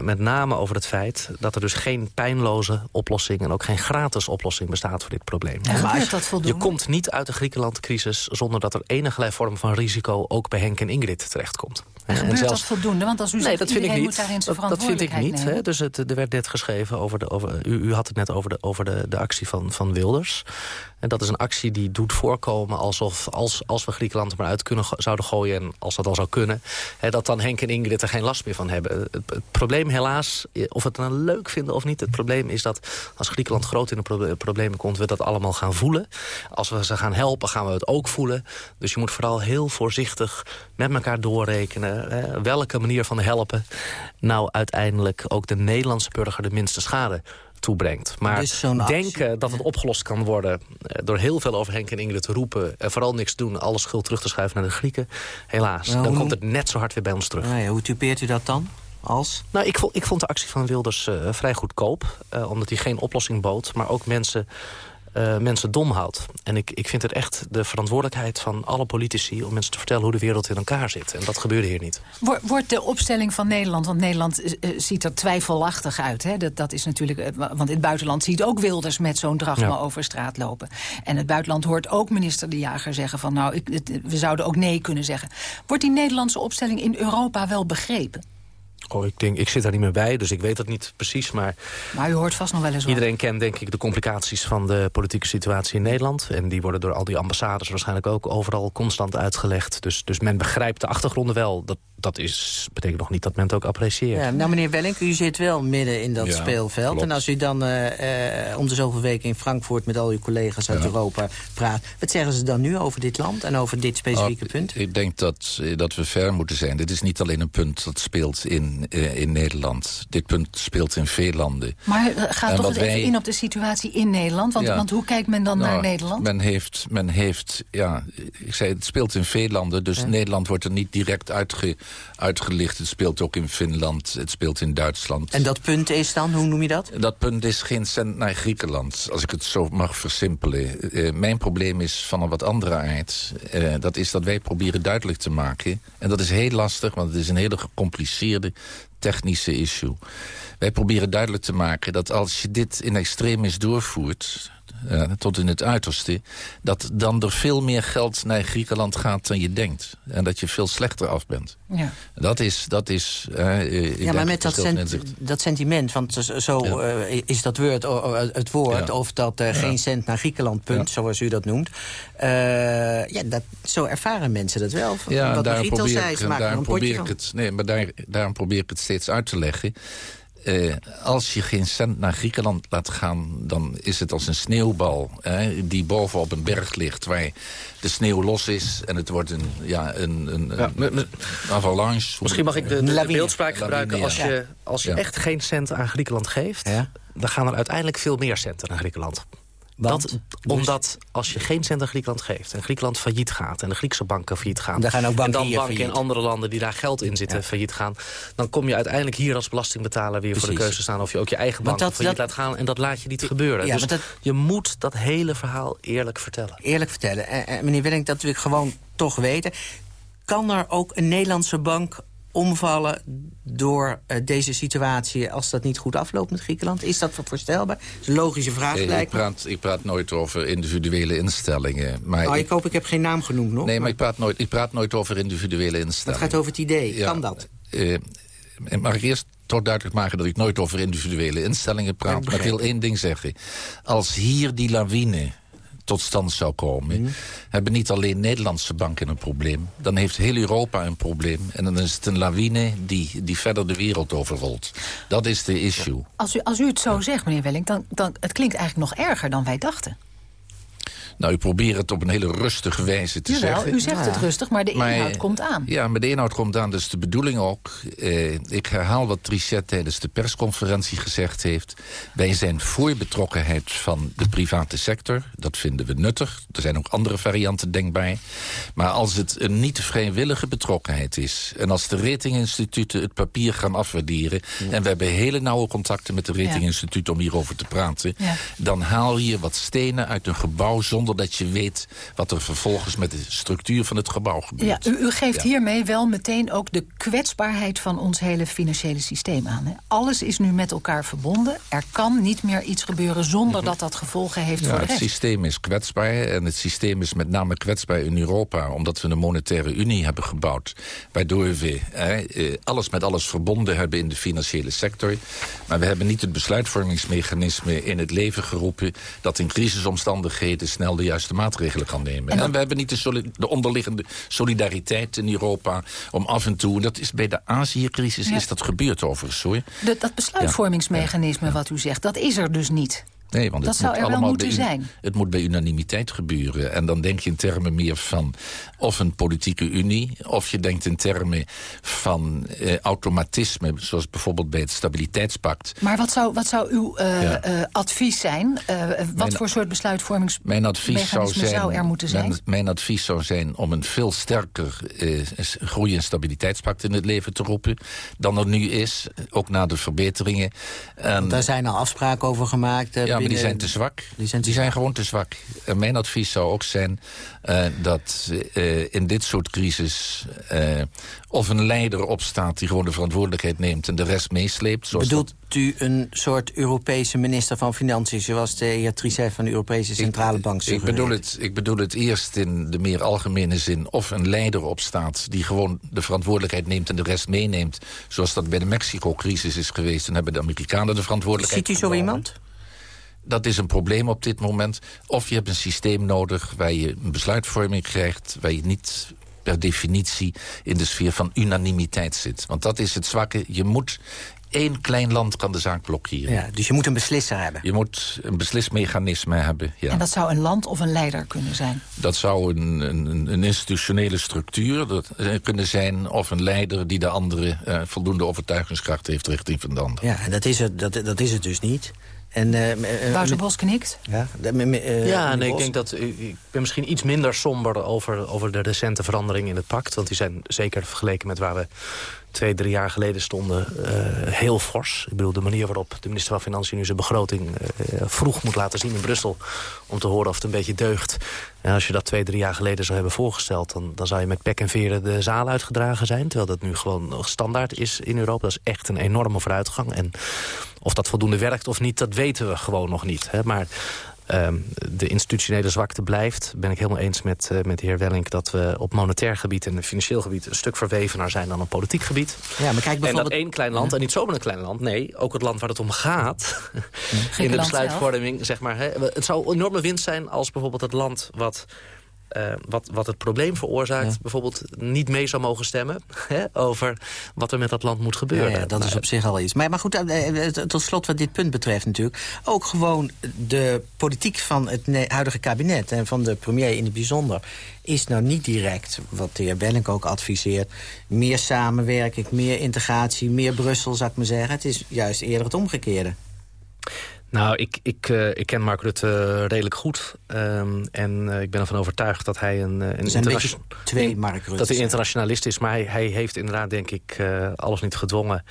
Met name over het feit dat er dus geen pijnloze oplossing... en ook geen gratis oplossing bestaat voor dit probleem. Gebeurt dat voldoende? Je komt niet uit de Griekenland-crisis... zonder dat er enige vorm van risico ook bij Henk en Ingrid terechtkomt. En gebeurt en zelfs... dat voldoende? Want als u nee, zegt, dat vind ik niet. moet daarin zijn dat, dat vind ik niet. Hè? Dus het, er werd net geschreven over... De, over u, u had het net over de, over de, de actie van, van Wilders. En dat is een actie die doet voorkomen alsof als, als we Griekenland er maar uit kunnen, zouden gooien... en als dat al zou kunnen, hè, dat dan Henk en Ingrid er geen last meer van hebben. Het, het, probleem helaas, of we het dan leuk vinden of niet... het probleem is dat als Griekenland groot in de pro problemen komt... we dat allemaal gaan voelen. Als we ze gaan helpen, gaan we het ook voelen. Dus je moet vooral heel voorzichtig met elkaar doorrekenen... Hè, welke manier van helpen nou uiteindelijk ook de Nederlandse burger de minste schade toebrengt. Maar Dus denken dat het opgelost kan worden... door heel veel over Henk en Ingrid te roepen... en vooral niks doen, alle schuld terug te schuiven naar de Grieken... helaas, Nou, dan hoe- komt het net zo hard weer bij ons terug. Nou ja, hoe typeert u dat dan? Als? Nou, ik vond, ik vond de actie van Wilders eh, vrij goedkoop. eh, omdat hij geen oplossing bood, maar ook mensen, eh, mensen dom houdt. En ik, ik vind het echt de verantwoordelijkheid van alle politici... om mensen te vertellen hoe de wereld in elkaar zit. En dat gebeurde hier niet. Wor- Wordt de opstelling van Nederland, want Nederland ziet er twijfelachtig uit. Hè? Dat, dat is natuurlijk, wa- want in het buitenland ziet ook Wilders met zo'n drachma Ja. over straat lopen. En het buitenland hoort ook minister De Jager zeggen van nou, ik, het- we zouden ook nee kunnen zeggen. Wordt die Nederlandse opstelling in Europa wel begrepen? Oh, ik, denk, ik zit daar niet meer bij, dus ik weet het niet precies. Maar Maar u hoort vast nog wel eens wat. Iedereen kent denk ik de complicaties van de politieke situatie in Nederland. En die worden door al die ambassades waarschijnlijk ook overal constant uitgelegd. Dus, dus men begrijpt de achtergronden wel. Dat, dat is, betekent nog niet dat men het ook apprecieert. Ja, nou, meneer Wellink, u zit wel midden in dat Ja, speelveld. klopt. En als u dan eh, eh, om de zoveel weken in Frankfurt... met al uw collega's uit Ja. Europa praat... wat zeggen ze dan nu over dit land en over dit specifieke Oh, punt? Ik denk dat, eh, dat we ver moeten zijn. Dit is niet alleen een punt dat speelt in, in Nederland. Dit punt speelt in veel landen. Maar ga En toch even wij- in op de situatie in Nederland. Want, Ja. want hoe kijkt men dan Nou, naar Nederland? Men heeft, men heeft, ja, ik zei het speelt in veel landen. Dus Nederland wordt er niet direct uitge, uitgelicht. Het speelt ook in Finland, het speelt in Duitsland. En dat punt is dan, hoe noem je dat? Dat punt is geen cent naar Griekenland, als ik het zo mag versimpelen. Eh, mijn probleem is van een wat andere aard. Eh, dat is dat wij proberen duidelijk te maken. En dat is heel lastig, want het is een hele gecompliceerde technische issue. Wij proberen duidelijk te maken dat als je dit in extremis doorvoert... eh, tot in het uiterste, dat dan er veel meer geld naar Griekenland gaat dan je denkt. En dat je veel slechter af bent. Ja. Dat is... Dat is eh, eh, ja, maar met dat, sent- dat sentiment, want zo- is dat woord, het woord... Ja. of dat eh, Ja. geen cent naar Griekenland punt, Ja. zoals u dat noemt. Eh, ja, dat, zo ervaren mensen dat wel. Wat daarom probeer zei, ik- daarom probeer het, nee, maar daar, daarom probeer ik het steeds uit te leggen. Eh, als je geen cent naar Griekenland laat gaan... dan is het als een sneeuwbal hè, die bovenop een berg ligt... waar de sneeuw los is en het wordt een, ja, een, een, Ja, een me- avalanche. Misschien mag ik de, de, beeldspraak gebruiken. Als je, als je Ja. echt geen cent aan Griekenland geeft... dan gaan er uiteindelijk veel meer centen naar Griekenland. Want? Dat, omdat als je geen cent aan Griekenland geeft... en Griekenland failliet gaat en de Griekse banken failliet gaan... Dan gaan ook en dan banken in andere landen die daar geld in zitten failliet gaan... dan kom je uiteindelijk hier als belastingbetaler weer voor de keuze staan... of je ook je eigen bank failliet dat- laat gaan en dat laat je niet gebeuren. Ja, dus dat- je moet dat hele verhaal eerlijk vertellen. Eerlijk vertellen. En, en meneer Welling, dat wil ik gewoon toch weten. Kan er ook een Nederlandse bank omvallen door eh, deze situatie... als dat niet goed afloopt met Griekenland? Is dat voorstelbaar? Dat is een logische vraag, Nee, ik, praat, ik praat nooit over individuele instellingen. Maar Oh, ik- ik hoop, ik heb geen naam genoemd nog. Nee, maar ik praat, nooit, ik praat nooit over individuele Het instellingen. gaat over het idee. Ja, Kan dat? en mag ik eerst toch duidelijk maken dat ik nooit over individuele instellingen praat. Maar ik wil één ding zeggen. Als hier die lawine tot stand zou komen... Mhm. hebben niet alleen Nederlandse banken een probleem. Dan heeft heel Europa een probleem. En dan is het een lawine die, die verder de wereld overrolt. Dat is de issue. Als u, als u het zo zegt, meneer Welling, dan, dan het klinkt eigenlijk nog erger dan wij dachten. Nou, u probeert het op een hele rustige wijze te Jawel, zeggen. u zegt het rustig, maar de Maar, inhoud komt aan. Ja, maar de inhoud komt aan. Dat is de bedoeling ook. Eh, ik herhaal wat Trichet tijdens de persconferentie gezegd heeft. Wij zijn voor betrokkenheid van de private sector. Dat vinden we nuttig. Er zijn ook andere varianten denkbaar. Maar als het een niet vrijwillige betrokkenheid is... en als de ratinginstituten het papier gaan afwaarderen... en we hebben hele nauwe contacten met de ratinginstituten om hierover te praten... Ja. dan haal je wat stenen uit een gebouw... zonder dat je weet wat er vervolgens met de structuur van het gebouw gebeurt. Ja, u, u geeft Ja. hiermee wel meteen ook de kwetsbaarheid van ons hele financiële systeem aan. Hè? Alles is nu met elkaar verbonden. Er kan niet meer iets gebeuren zonder dat dat gevolgen heeft Ja, voor de het systeem is kwetsbaar. En het systeem is met name kwetsbaar in Europa... omdat we een monetaire unie hebben gebouwd. Waardoor we eh, alles met alles verbonden hebben in de financiële sector. Maar we hebben niet het besluitvormingsmechanisme in het leven geroepen... dat in crisisomstandigheden snel de juiste maatregelen kan nemen. En, we hebben niet de, soli- de onderliggende solidariteit in Europa... om af en toe, en dat is bij de Azië-crisis Ja. is dat gebeurd overigens, hoor. De, dat besluitvormingsmechanisme wat u zegt, dat is er dus niet. Nee, want Dat het zou moet er wel allemaal moeten zijn. Het moet bij unanimiteit gebeuren. En dan denk je in termen meer van of een politieke unie... of je denkt in termen van eh, automatisme... zoals bijvoorbeeld bij het Stabiliteitspact. Maar wat zou, wat zou uw eh, Ja. eh, advies zijn? Eh, wat Mijn- voor soort besluitvormingsmechanisme zou, zijn, zou er moeten zijn? Mijn, mijn advies zou zijn om een veel sterker eh, groei- en stabiliteitspact in het leven te roepen... dan er nu is, ook na de verbeteringen. En, Daar zijn al afspraken over gemaakt. ja, maar die zijn te zwak. Die zijn, te Die zijn gewoon te zwak. En mijn advies zou ook zijn eh, dat eh, in dit soort crisis... eh, of een leider opstaat die gewoon de verantwoordelijkheid neemt... en de rest meesleept. Zoals Bedoelt u een soort Europese minister van Financiën... zoals de heer Trichet van de Europese Centrale Bank Ik bedoel, het, ik bedoel het eerst in de meer algemene zin... of een leider opstaat die gewoon de verantwoordelijkheid neemt... en de rest meeneemt, zoals dat bij de Mexico-crisis is geweest. Dan hebben de Amerikanen de verantwoordelijkheid Ziet u zo genomen. iemand? Dat is een probleem op dit moment. Of je hebt een systeem nodig waar je een besluitvorming krijgt... waar je niet per definitie in de sfeer van unanimiteit zit. Want dat is het zwakke. Je moet... één klein land kan de zaak blokkeren. Ja, dus je moet een beslisser hebben. Je moet een beslismechanisme hebben. Ja. En dat zou een land of een leider kunnen zijn. Dat zou een, een, een institutionele structuur dat, eh, kunnen zijn... of een leider die de andere eh, voldoende overtuigingskracht heeft richting van de ander. Ja, en dat is het, dat, dat is het dus niet. En, Wouter met- Bos knikt. Ja, de- me- me- eh, ja, nee, ik denk dat ik ben misschien iets minder somber over, over de recente veranderingen in het pact. Want die zijn zeker vergeleken met waar we twee, drie jaar geleden stonden eh, heel fors. Ik bedoel, de manier waarop de minister van Financiën nu zijn begroting eh, vroeg moet laten zien in Brussel... om te horen of het een beetje deugt. En als je dat twee, drie jaar geleden zou hebben voorgesteld... dan, dan zou je met pek en veren de zaal uitgedragen zijn. Terwijl dat nu gewoon standaard is in Europa. Dat is echt een enorme vooruitgang. En of dat voldoende werkt of niet, dat weten we gewoon nog niet. Hè. Maar ehm, de institutionele zwakte blijft. Ben ik helemaal eens met, eh, met de heer Wellink... dat we op monetair gebied en financieel gebied... een stuk verwevener zijn dan op politiek gebied. Ja, maar kijk En dat bijvoorbeeld... één klein land, en niet zomaar een klein land... nee, ook het land waar het om gaat... [laughs] in de besluitvorming, zeg maar... Hè, het zou een enorme winst zijn als bijvoorbeeld het land... wat uh, wat, wat het probleem veroorzaakt... bijvoorbeeld niet mee zou mogen stemmen... [laughs] Hè, over wat er met dat land moet gebeuren. Ja, dat is op zich al iets. Maar, maar goed, uh, tot slot wat dit punt betreft natuurlijk... ook gewoon de politiek van het huidige kabinet... en van de premier in het bijzonder... is nou niet direct, wat de heer Wellink ook adviseert... meer samenwerking, meer integratie, meer Brussel, zou ik maar zeggen. Het is juist eerder het omgekeerde. Nou, ik, ik, uh, ik ken Mark Rutte redelijk goed. Um, en uh, ik ben ervan overtuigd dat hij een, een, een twee Mark Rutte. Dat hij internationalist is. Maar hij, hij heeft inderdaad, denk ik, uh, alles niet gedwongen...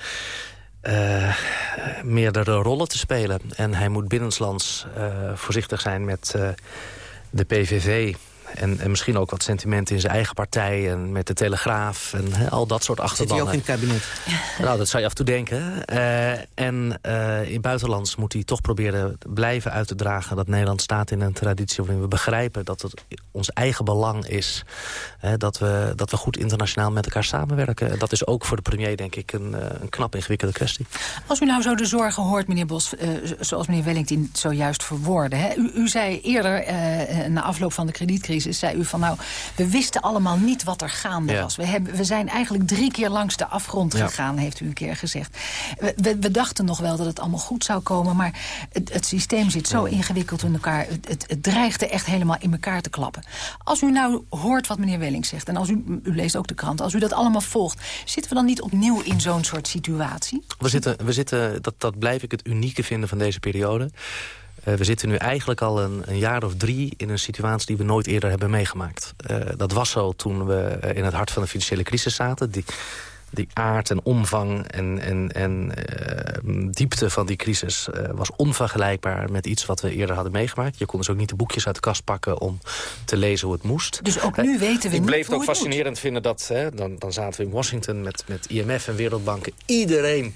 meerdere rollen te spelen. En hij moet binnenlands voorzichtig zijn met de PVV en, en, misschien ook wat sentimenten in zijn eigen partij... en met de Telegraaf en al dat soort achterbannen. Zit hij ook in het kabinet? Nou, dat zou je af en toe denken. Uh, en uh, in buitenlands moet hij toch proberen blijven uit te dragen... dat Nederland staat in een traditie waarin we begrijpen... dat het ons eigen belang is dat, we, dat we goed internationaal met elkaar samenwerken. En dat is ook voor de premier, denk ik, een, uh, een knap ingewikkelde kwestie. Als u nou zo de zorgen hoort, meneer Bos... zoals meneer Wellington zojuist verwoordde... Hè? U, u zei eerder, na afloop van de kredietcrisis zei u van nou, we wisten allemaal niet wat er gaande was. We, hebben, we zijn eigenlijk drie keer langs de afgrond gegaan, heeft u een keer gezegd. We, we, dachten nog wel dat het allemaal goed zou komen, maar het, het systeem zit zo ingewikkeld in elkaar. Het, het, het, dreigde echt helemaal in elkaar te klappen. Als u nou hoort wat meneer Welling zegt, en als u, u leest ook de krant, als u dat allemaal volgt, zitten we dan niet opnieuw in zo'n soort situatie? We zitten, we zitten dat, dat blijf ik het unieke vinden van deze periode. Uh, we zitten nu eigenlijk al een, een, jaar of drie in een situatie die we nooit eerder hebben meegemaakt. Uh, dat was zo toen we in het hart van de financiële crisis zaten. Die, die aard en omvang en, en, en uh, diepte van die crisis uh, was onvergelijkbaar met iets wat we eerder hadden meegemaakt. Je kon dus ook niet de boekjes uit de kast pakken om te lezen hoe het moest. Dus ook nu weten we Ik bleef het ook fascinerend vinden dat, hè, dan, dan zaten we in Washington met, met IMF en Wereldbanken. Iedereen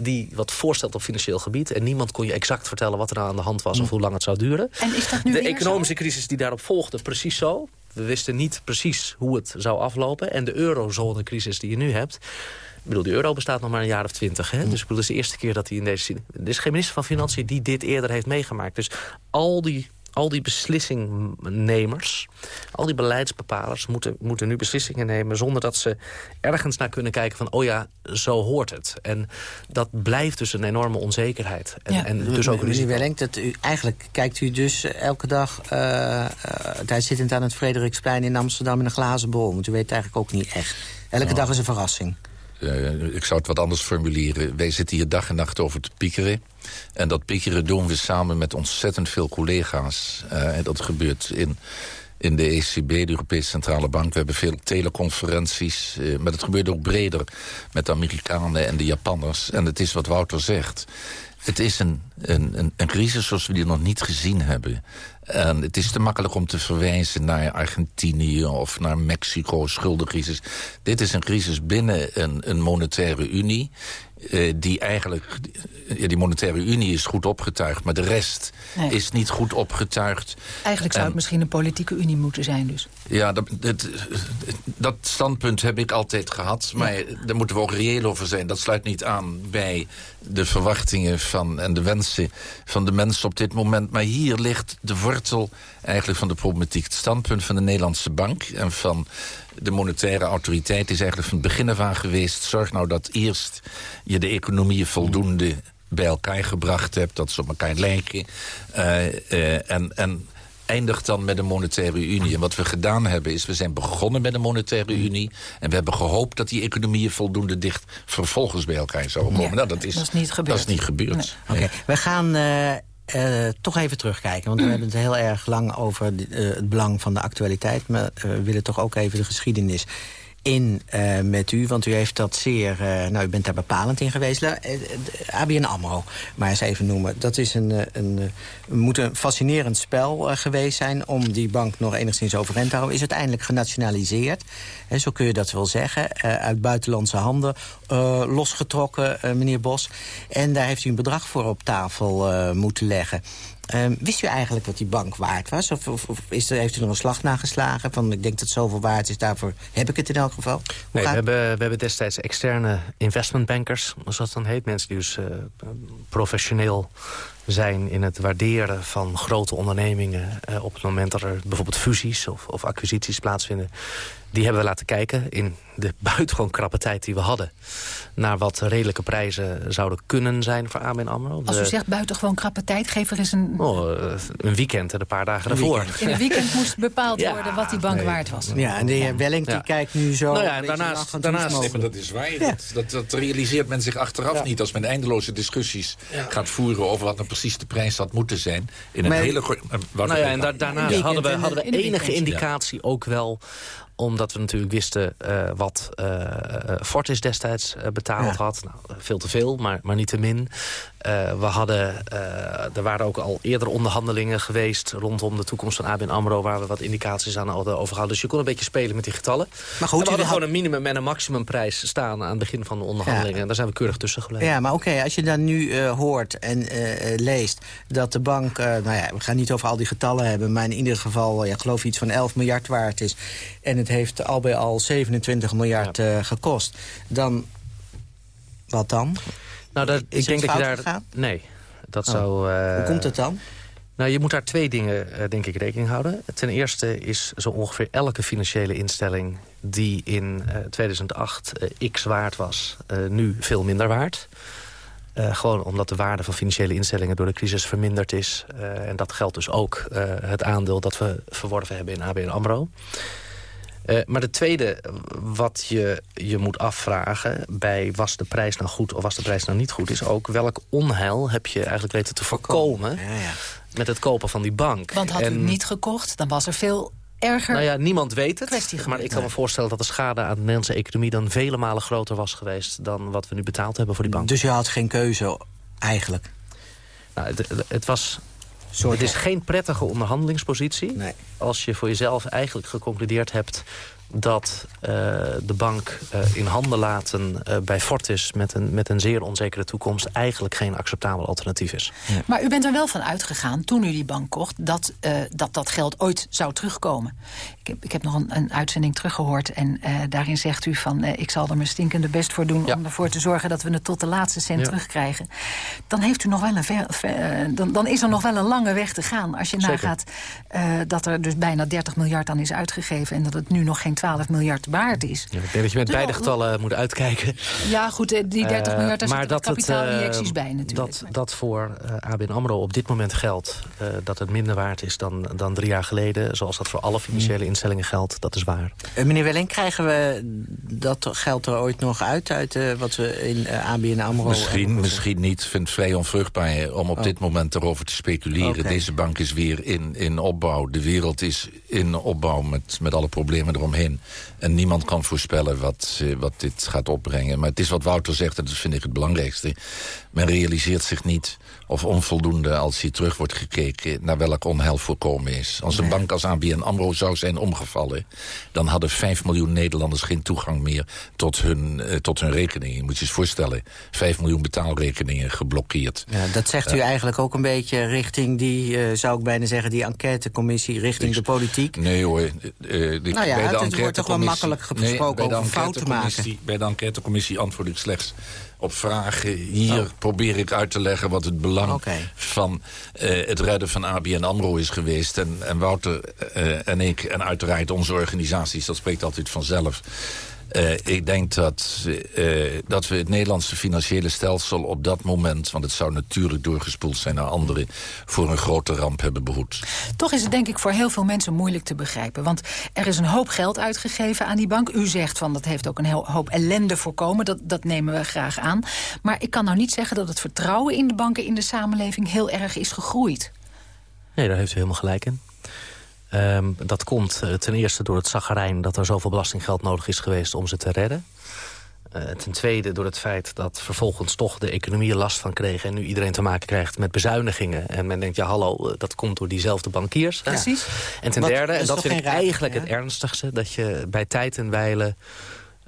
die wat voorstelt op financieel gebied. En niemand kon je exact vertellen wat er aan de hand was of hoe lang het zou duren. En is dat nu de economische crisis die daarop volgde, precies zo. We wisten niet precies hoe het zou aflopen. En de eurozonecrisis die je nu hebt... Ik bedoel, de euro bestaat nog maar een jaar of twintig. Hè? Dus ik bedoel, het is de eerste keer dat hij in deze... Er is geen minister van Financiën die dit eerder heeft meegemaakt. Dus al die al die beslissingnemers, al die beleidsbepalers... Moeten, moeten nu beslissingen nemen zonder dat ze ergens naar kunnen kijken van... oh ja, zo hoort het. En dat blijft dus een enorme onzekerheid. En, ja. en dus ook Meneer Welling, dat u, eigenlijk kijkt u dus elke dag... Uh, uh, daar zittend aan het Frederiksplein in Amsterdam in een glazen bol. Want u weet het eigenlijk ook niet echt. Elke dag is een verrassing. Ik zou het wat anders formuleren. Wij zitten hier dag en nacht over te piekeren. En dat piekeren doen we samen met ontzettend veel collega's. Uh, dat gebeurt in, in de ECB, de Europese Centrale Bank. We hebben veel teleconferenties. Uh, maar het gebeurt ook breder met de Amerikanen en de Japanners. En het is wat Wouter zegt. Het is een, een, een crisis zoals we die nog niet gezien hebben. En het is te makkelijk om te verwijzen naar Argentinië of naar Mexico, schuldencrisis. Dit is een crisis binnen een, een monetaire unie. Uh, die eigenlijk, ja, die monetaire unie is goed opgetuigd, maar de rest nee. is niet goed opgetuigd. Eigenlijk zou en, het misschien een politieke unie moeten zijn dus. Ja, dat, dat, dat standpunt heb ik altijd gehad, maar ja. daar moeten we ook reëel over zijn. Dat sluit niet aan bij de verwachtingen van, en de wensen van de mensen op dit moment. Maar hier ligt de wortel eigenlijk van de problematiek. Het standpunt van de Nederlandse bank en van de monetaire autoriteit is eigenlijk van het begin af aan geweest... zorg nou dat eerst je de economieën voldoende bij elkaar gebracht hebt... dat ze op elkaar lijken. Uh, uh, en, en eindigt dan met een monetaire unie. En wat we gedaan hebben is, we zijn begonnen met een monetaire unie... en we hebben gehoopt dat die economieën voldoende dicht... vervolgens bij elkaar zouden komen. Ja, nou, dat, is, dat is niet gebeurd. Dat is niet gebeurd. Nee. We gaan... Uh... Uh, toch even terugkijken, want we hebben het heel erg lang over uh, het belang van de actualiteit. Maar uh, we willen toch ook even de geschiedenis in uh, met u, want u heeft dat zeer... Uh, nou, u bent daar bepalend in geweest. Uh, ABN AMRO, maar eens even noemen. Dat is een, een, moet een fascinerend spel geweest zijn... om die bank nog enigszins overeind te houden. Is uiteindelijk genationaliseerd, hè, zo kun je dat wel zeggen. uit buitenlandse handen losgetrokken, meneer Bos. En daar heeft u een bedrag voor op tafel moeten leggen. Uh, wist u eigenlijk wat die bank waard was? Of, of, of is er, heeft u er een slag nageslagen? Van ik denk dat zoveel waard is, daarvoor heb ik het in elk geval. nee, we hebben, we hebben destijds externe investmentbankers, zoals dat dan heet. Mensen die dus uh, professioneel zijn in het waarderen van grote ondernemingen... Uh, op het moment dat er bijvoorbeeld fusies of, of acquisities plaatsvinden... die hebben we laten kijken in de [laughs] buitengewoon krappe tijd die we hadden... naar wat redelijke prijzen zouden kunnen zijn voor ABN AMRO. Als u zegt buitengewoon krappe tijd, geef er eens een... Oh, een weekend en een paar dagen daarvoor. In een weekend moest bepaald worden wat die bank waard was. Ja, en de heer Welling die kijkt nu zo... Nou ja, daarnaast, daarnaast nee, maar dat is waar. Dat, dat, dat, realiseert men zich achteraf niet... als men eindeloze discussies gaat voeren... over wat nou precies de prijs had moeten zijn. In een hele... Nou ja, en daarnaast hadden we, hadden we enige indicatie ook wel omdat we natuurlijk wisten uh, wat uh, Fortis destijds betaald had. Nou, veel te veel, maar, maar niet te min. We hadden, er waren ook al eerder onderhandelingen geweest... rondom de toekomst van ABN AMRO... waar we wat indicaties aan hadden overgehouden. Dus je kon een beetje spelen met die getallen. Maar goed, we hadden gewoon een minimum- en een maximumprijs staan... aan het begin van de onderhandelingen. En daar zijn we keurig tussen gebleven. Ja, maar oké, als je dan nu hoort en leest... dat de bank, nou ja, we gaan niet over al die getallen hebben... maar in ieder geval, ja, geloof iets van 11 miljard waard is... en het heeft al bij al 27 miljard gekost. Dan, wat dan? Nou, dat, ik denk dat je daar... Gegaan? Nee, dat oh. zou... Hoe komt het dan? Nou, je moet daar twee dingen, uh, denk ik, rekening houden. Ten eerste is zo ongeveer elke financiële instelling... die in 2008 x waard was, nu veel minder waard. gewoon omdat de waarde van financiële instellingen door de crisis verminderd is. en dat geldt dus ook het aandeel dat we verworven hebben in ABN AMRO. Uh, maar de tweede wat je je moet afvragen... bij was de prijs nou goed of was de prijs nou niet goed... is ook welk onheil heb je eigenlijk weten te voorkomen... Ja, ja. met het kopen van die bank. Want had en, u niet gekocht, dan was er veel erger Nou ja, niemand weet het. Maar ik kan me voorstellen dat de schade aan de Nederlandse economie... dan vele malen groter was geweest dan wat we nu betaald hebben voor die bank. Dus je had geen keuze eigenlijk? Nou, het, het was het is geen prettige onderhandelingspositie. Nee. Als je voor jezelf eigenlijk geconcludeerd hebt dat uh, de bank uh, in handen laten uh, bij Fortis... Met een, met een zeer onzekere toekomst eigenlijk geen acceptabel alternatief is. Ja. Maar u bent er wel van uitgegaan, toen u die bank kocht... dat dat, dat geld ooit zou terugkomen. Ik heb, ik heb nog een, een uitzending teruggehoord en daarin zegt u van... ik zal er mijn stinkende best voor doen ja. om ervoor te zorgen... dat we het tot de laatste cent ja. terugkrijgen. Dan, heeft u nog wel een ver, ver, dan, dan is er nog wel een lange weg te gaan. Als je Zeker. nagaat dat er dus bijna 30 miljard aan is uitgegeven... en dat het nu nog geen 12 miljard waard is. Ja, ik denk dat je met beide getallen moet uitkijken. Ja, goed, eh, die 30 uh, miljard, daar maar zitten kapitaalinjecties uh, bij natuurlijk. Dat, dat voor uh, ABN AMRO op dit moment geldt... Uh, dat het minder waard is dan, dan drie jaar geleden... zoals dat voor alle financiële mm. instellingen geldt, dat is waar. meneer Welling, krijgen we dat geld er ooit nog uit... uit wat we in ABN AMRO... Misschien, misschien niet. Ik vind het vrij onvruchtbaar om op oh. dit moment erover te speculeren. Okay. Deze bank is weer in, in opbouw. De wereld is in opbouw met, met alle problemen eromheen. En niemand kan voorspellen wat, wat dit gaat opbrengen. Maar het is wat Wouter zegt, en dat vind ik het belangrijkste. Men realiseert zich niet of onvoldoende als hier terug wordt gekeken... naar welk onheil voorkomen is. Als een bank als ABN AMRO zou zijn omgevallen... dan hadden 5 miljoen Nederlanders geen toegang meer tot hun, uh, tot hun rekeningen. Je moet je eens voorstellen, 5 miljoen betaalrekeningen geblokkeerd. Ja, dat zegt u uh, eigenlijk ook een beetje richting die, uh, zou ik bijna zeggen... die enquêtecommissie, richting de politiek? Nee hoor. nou ja, bij de het wordt toch wel makkelijk gesproken nee, over fouten maken. Bij de enquêtecommissie antwoord ik slechts op vragen. Hier oh. probeer ik uit te leggen wat het belang okay. van uh, het redden van ABN AMRO is geweest. En, en Wouter uh, en ik en uiteraard onze organisaties, dat spreekt altijd vanzelf... Uh, ik denk dat, uh, dat we het Nederlandse financiële stelsel op dat moment... want het zou natuurlijk doorgespoeld zijn naar anderen... voor een grote ramp hebben behoed. Toch is het denk ik voor heel veel mensen moeilijk te begrijpen. Want er is een hoop geld uitgegeven aan die bank. U zegt van dat heeft ook een hoop ellende voorkomen. Dat, dat nemen we graag aan. Maar ik kan nou niet zeggen dat het vertrouwen in de banken in de samenleving... heel erg is gegroeid. Nee, daar heeft u helemaal gelijk in. Um, dat komt uh, ten eerste door het zagarijn dat er zoveel belastinggeld nodig is geweest om ze te redden. Uh, ten tweede door het feit dat vervolgens toch de economie er last van kreeg... en nu iedereen te maken krijgt met bezuinigingen. En men denkt, ja hallo, uh, dat komt door diezelfde bankiers. Precies. En ten Wat, derde, en dat vind ik eigenlijk het ernstigste... dat je bij tijd en wijle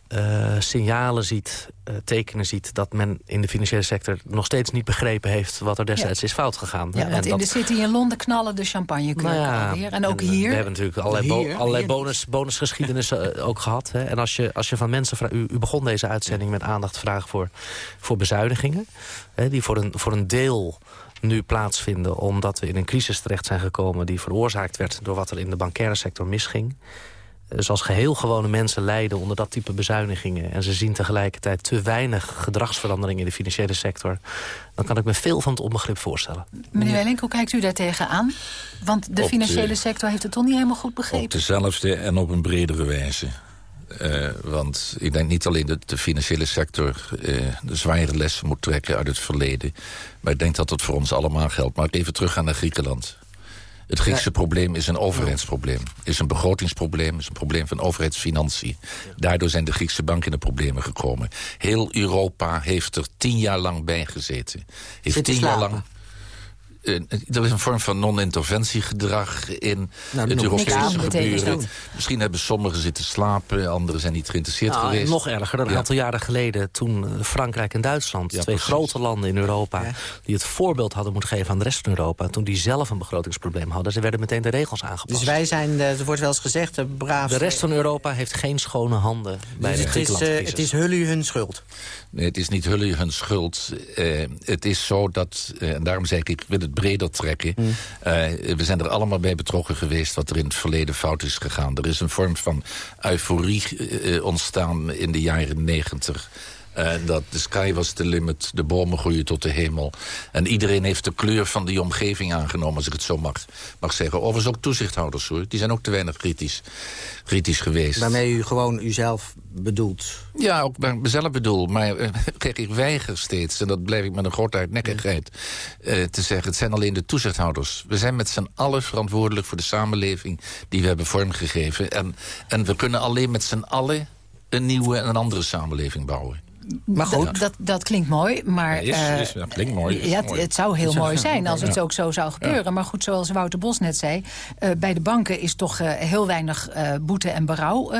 uh, signalen ziet, uh, tekenen ziet... dat men in de financiële sector nog steeds niet begrepen heeft... wat er destijds ja. is fout gegaan. Ja, want en in dat... de city in Londen knallen de champagnekruiken nou ja, alweer. En ook en, hier. We hebben natuurlijk allerlei, bo allerlei bonus, bonusgeschiedenissen uh, ook gehad. Hè. En als je, als je van mensen vraagt... U, u, begon deze uitzending met aandacht vragen voor, voor bezuinigingen. Hè, die voor een, voor een deel nu plaatsvinden... omdat we in een crisis terecht zijn gekomen... die veroorzaakt werd door wat er in de bankaire sector misging. Dus als geheel gewone mensen lijden onder dat type bezuinigingen... en ze zien tegelijkertijd te weinig gedragsverandering in de financiële sector... dan kan ik me veel van het onbegrip voorstellen. Meneer Wellink, hoe kijkt u daartegen aan? Want de financiële sector heeft het toch niet helemaal goed begrepen? Op dezelfde en op een bredere wijze. Uh, want ik denk niet alleen dat de financiële sector uh, de zware lessen moet trekken uit het verleden. Maar ik denk dat dat voor ons allemaal geldt. Maar even terug gaan naar Griekenland. Het Griekse probleem is een overheidsprobleem. Is een begrotingsprobleem, is een probleem van overheidsfinanciën. Daardoor zijn de Griekse banken in de problemen gekomen. Heel Europa heeft er tien jaar lang bij gezeten. Heeft tien jaar lang er is een vorm van non-interventiegedrag in nou, het Europese gebeuren. Misschien hebben sommigen zitten slapen, anderen zijn niet geïnteresseerd nou, geweest. Nog erger, een aantal jaren geleden toen eh, Frankrijk en Duitsland... twee grote landen in Europa die het voorbeeld hadden moeten geven aan de rest van Europa... toen die zelf een begrotingsprobleem hadden. Ze werden meteen de regels aangepast. Dus wij zijn, er wordt wel eens gezegd, de braaf... De rest van Europa heeft geen schone handen bij dus de het is, uh, het is hun schuld? Nee, het is niet hully hun schuld. Uh, het is zo dat, en daarom zeg ik, ik wil het breder trekken. Mm. Uh, we zijn er allemaal bij betrokken geweest wat er in het verleden fout is gegaan. Er is een vorm van euforie ontstaan in de jaren negentig. Uh, dat de sky was the limit, de bomen groeien tot de hemel. En iedereen heeft de kleur van die omgeving aangenomen, als ik het zo mag, mag zeggen. Overigens ook toezichthouders, hoor. Die zijn ook te weinig kritisch, kritisch geweest. Waarmee u gewoon uzelf bedoelt? Ja, ook bij mezelf bedoel. Maar [laughs] uh, kijk, ik weiger steeds, en dat blijf ik met een grote hardnekkigheid... Uh, te zeggen, het zijn alleen de toezichthouders. We zijn met z'n allen verantwoordelijk voor de samenleving... die we hebben vormgegeven. En, en we kunnen alleen met z'n allen een nieuwe en een andere samenleving bouwen. Maar goed. Dat, dat klinkt mooi, maar... Is, dat klinkt mooi. Ja, het, zou heel mooi zijn als het ook zo zou gebeuren. Maar goed, zoals Wouter Bos net zei... Uh, bij de banken is toch uh, heel weinig boete en berouw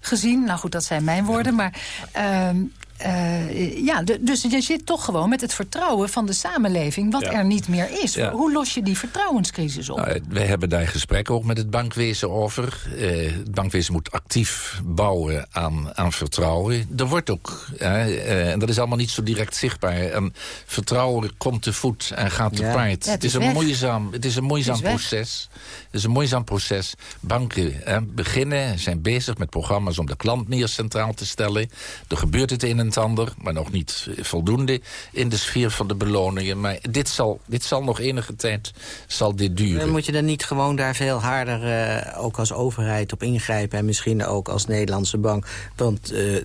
gezien. Nou goed, dat zijn mijn woorden. Maar ehm, uh, ja, dus je zit toch gewoon met het vertrouwen van de samenleving... wat er niet meer is. Hoe los je die vertrouwenscrisis op? Nou, wij hebben daar gesprekken ook met het bankwezen over. Uh, het bankwezen moet actief bouwen aan, aan vertrouwen. Er wordt ook, uh, en dat is allemaal niet zo direct zichtbaar... en vertrouwen komt te voet en gaat te paard. het, is een moeizaam, het is een moeizaam proces. Het is een moeizaam proces. Banken beginnen, zijn bezig met programma's... om de klant meer centraal te stellen. Er gebeurt het een en maar nog niet voldoende in de sfeer van de beloningen. Maar dit zal, dit zal nog enige tijd zal dit duren. Dan moet je dan niet gewoon daar veel harder, uh, ook als overheid, op ingrijpen... en misschien ook als Nederlandse bank. Want uh,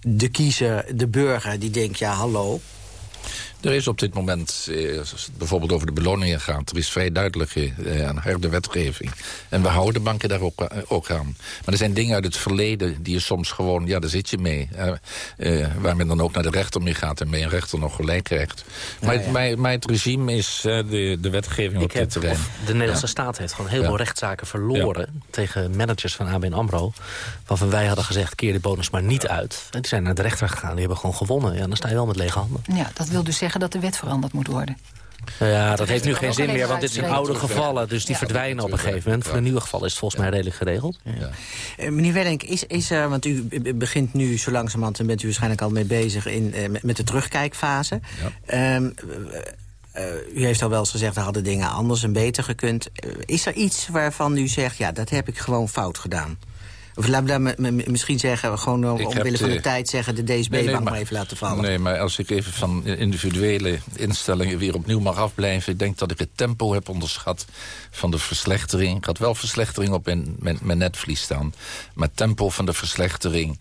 de kiezer, de burger, die denkt, ja, hallo... Er is op dit moment, eh, als het bijvoorbeeld over de beloningen gaat... er is vrij duidelijke eh, en harde wetgeving. En we houden banken daar ook, eh, ook, aan. Maar er zijn dingen uit het verleden die je soms gewoon... ja, daar zit je mee. Eh, waar men dan ook naar de rechter mee gaat... en mee een rechter nog gelijk krijgt. Maar, ja, maar, het regime is de, de wetgeving op dit terrein. De Nederlandse staat heeft gewoon heel veel rechtszaken verloren... tegen managers van ABN AMRO. Waarvan wij hadden gezegd, keer de bonus maar niet uit. En die zijn naar de rechter gegaan, die hebben gewoon gewonnen. Ja, dan sta je wel met lege handen. Ja, dat wil dus zeggen dat de wet veranderd moet worden. Ja, dat heeft nu geen zin meer, want dit zijn oude gevallen. Dus die verdwijnen op een gegeven moment. Voor een nieuwe geval is het volgens mij redelijk geregeld. Ja. Uh, meneer Wellink, is, is er, want u begint nu zo langzamerhand... en bent u waarschijnlijk al mee bezig in, uh, met de terugkijkfase. Ja. Um, uh, u heeft al wel eens gezegd, er hadden dingen anders en beter gekund. is er iets waarvan u zegt, ja, dat heb ik gewoon fout gedaan? Of laat me misschien zeggen, gewoon omwille van de, tijd zeggen... de DSB-bank maar even laten vallen. Nee, maar als ik even van individuele instellingen weer opnieuw mag afblijven... ik denk dat ik het tempo heb onderschat van de verslechtering. Ik had wel verslechtering op in mijn, mijn netvlies staan. Maar tempo van de verslechtering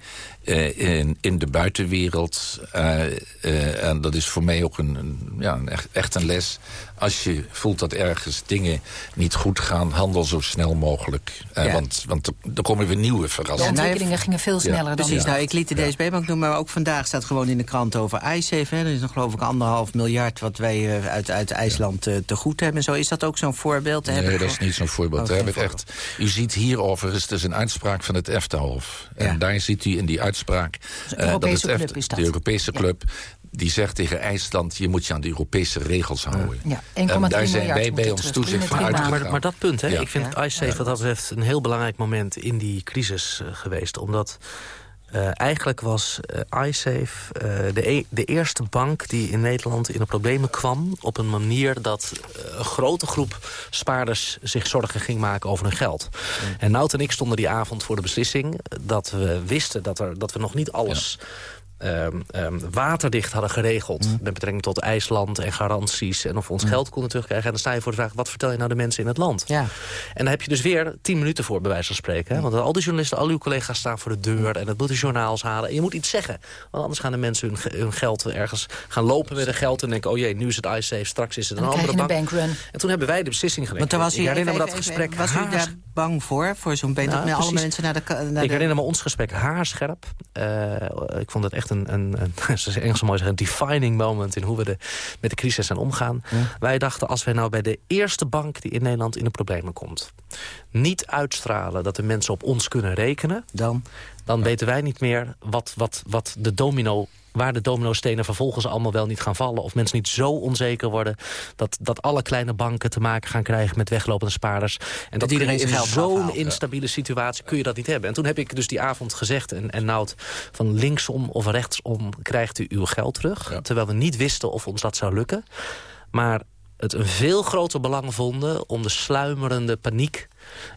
uh, in, in de buitenwereld. Uh, uh, en dat is voor mij ook een, een ja, een echt, echt, een les. Als je voelt dat ergens dingen niet goed gaan, handel zo snel mogelijk. Ja. Want, want er komen weer nieuwe verrassingen. De ontwikkelingen gingen veel sneller ja. dan Precies, nou, ik liet de DSB-bank noemen, maar ook vandaag staat gewoon in de krant over. Hè. Er is nog geloof ik anderhalf miljard wat wij uit, uit IJsland te goed hebben. Zo, is dat ook zo'n voorbeeld? Nee, dat is niet zo'n voorbeeld. Oh, heb ik echt, u ziet hier overigens, dus een uitspraak van het EFTA-hof. En daar ziet u in die uitspraak... De Europese uh, club is dat. De Europese club die zegt tegen IJsland... je moet je aan de Europese regels houden. Ja, en daar zijn wij bij ons toezicht van uitgegaan. Maar, maar, dat punt, hè, ik vind ja. IceSafe wat dat betreft... een heel belangrijk moment in die crisis uh, geweest. Omdat Uh, eigenlijk was uh, iSafe uh, de, e de, eerste bank die in Nederland in de problemen kwam... op een manier dat een grote groep spaarders zich zorgen ging maken over hun geld. Mm. En Nout en ik stonden die avond voor de beslissing... dat we wisten dat, er, dat we nog niet alles... Ja um, um, waterdicht hadden geregeld... Mm. met betrekking tot IJsland en garanties... en of we ons mm. geld konden terugkrijgen. En dan sta je voor de vraag, wat vertel je nou de mensen in het land? Ja. En daar heb je dus weer tien minuten voor, bij wijze van spreken. Hè? Want al die journalisten, al uw collega's staan voor de deur... en het moeten journaals halen. En je moet iets zeggen. Want anders gaan de mensen hun, hun geld ergens gaan lopen met hun geld... en denken, oh jee, nu is het iSafe, straks is het een andere bank. bankrun. En toen hebben wij de beslissing genomen. Want was ik herinner me dat gesprek Was u daar bang voor, voor zo'n nou, met alle mensen naar de... Naar ik herinner me ons gesprek haarscherp. Uh, ik vond het echt een, een, een [laughs] zoals ze Engels mooi zeggen, een defining moment... in hoe we de, met de crisis zijn omgaan. Wij dachten, als wij nou bij de eerste bank die in Nederland in de problemen komt... niet uitstralen dat de mensen op ons kunnen rekenen... dan, dan weten wij niet meer wat, wat, wat de domino waar de dominostenen vervolgens allemaal wel niet gaan vallen... of mensen niet zo onzeker worden dat, dat alle kleine banken te maken gaan krijgen... met weglopende spaarders. En dat, iedereen in zo'n instabiele situatie kun je dat niet hebben. En toen heb ik dus die avond gezegd, en, en Nout, van linksom of rechtsom krijgt u uw geld terug. Terwijl we niet wisten of ons dat zou lukken. Maar het een veel groter belang vonden om de sluimerende paniek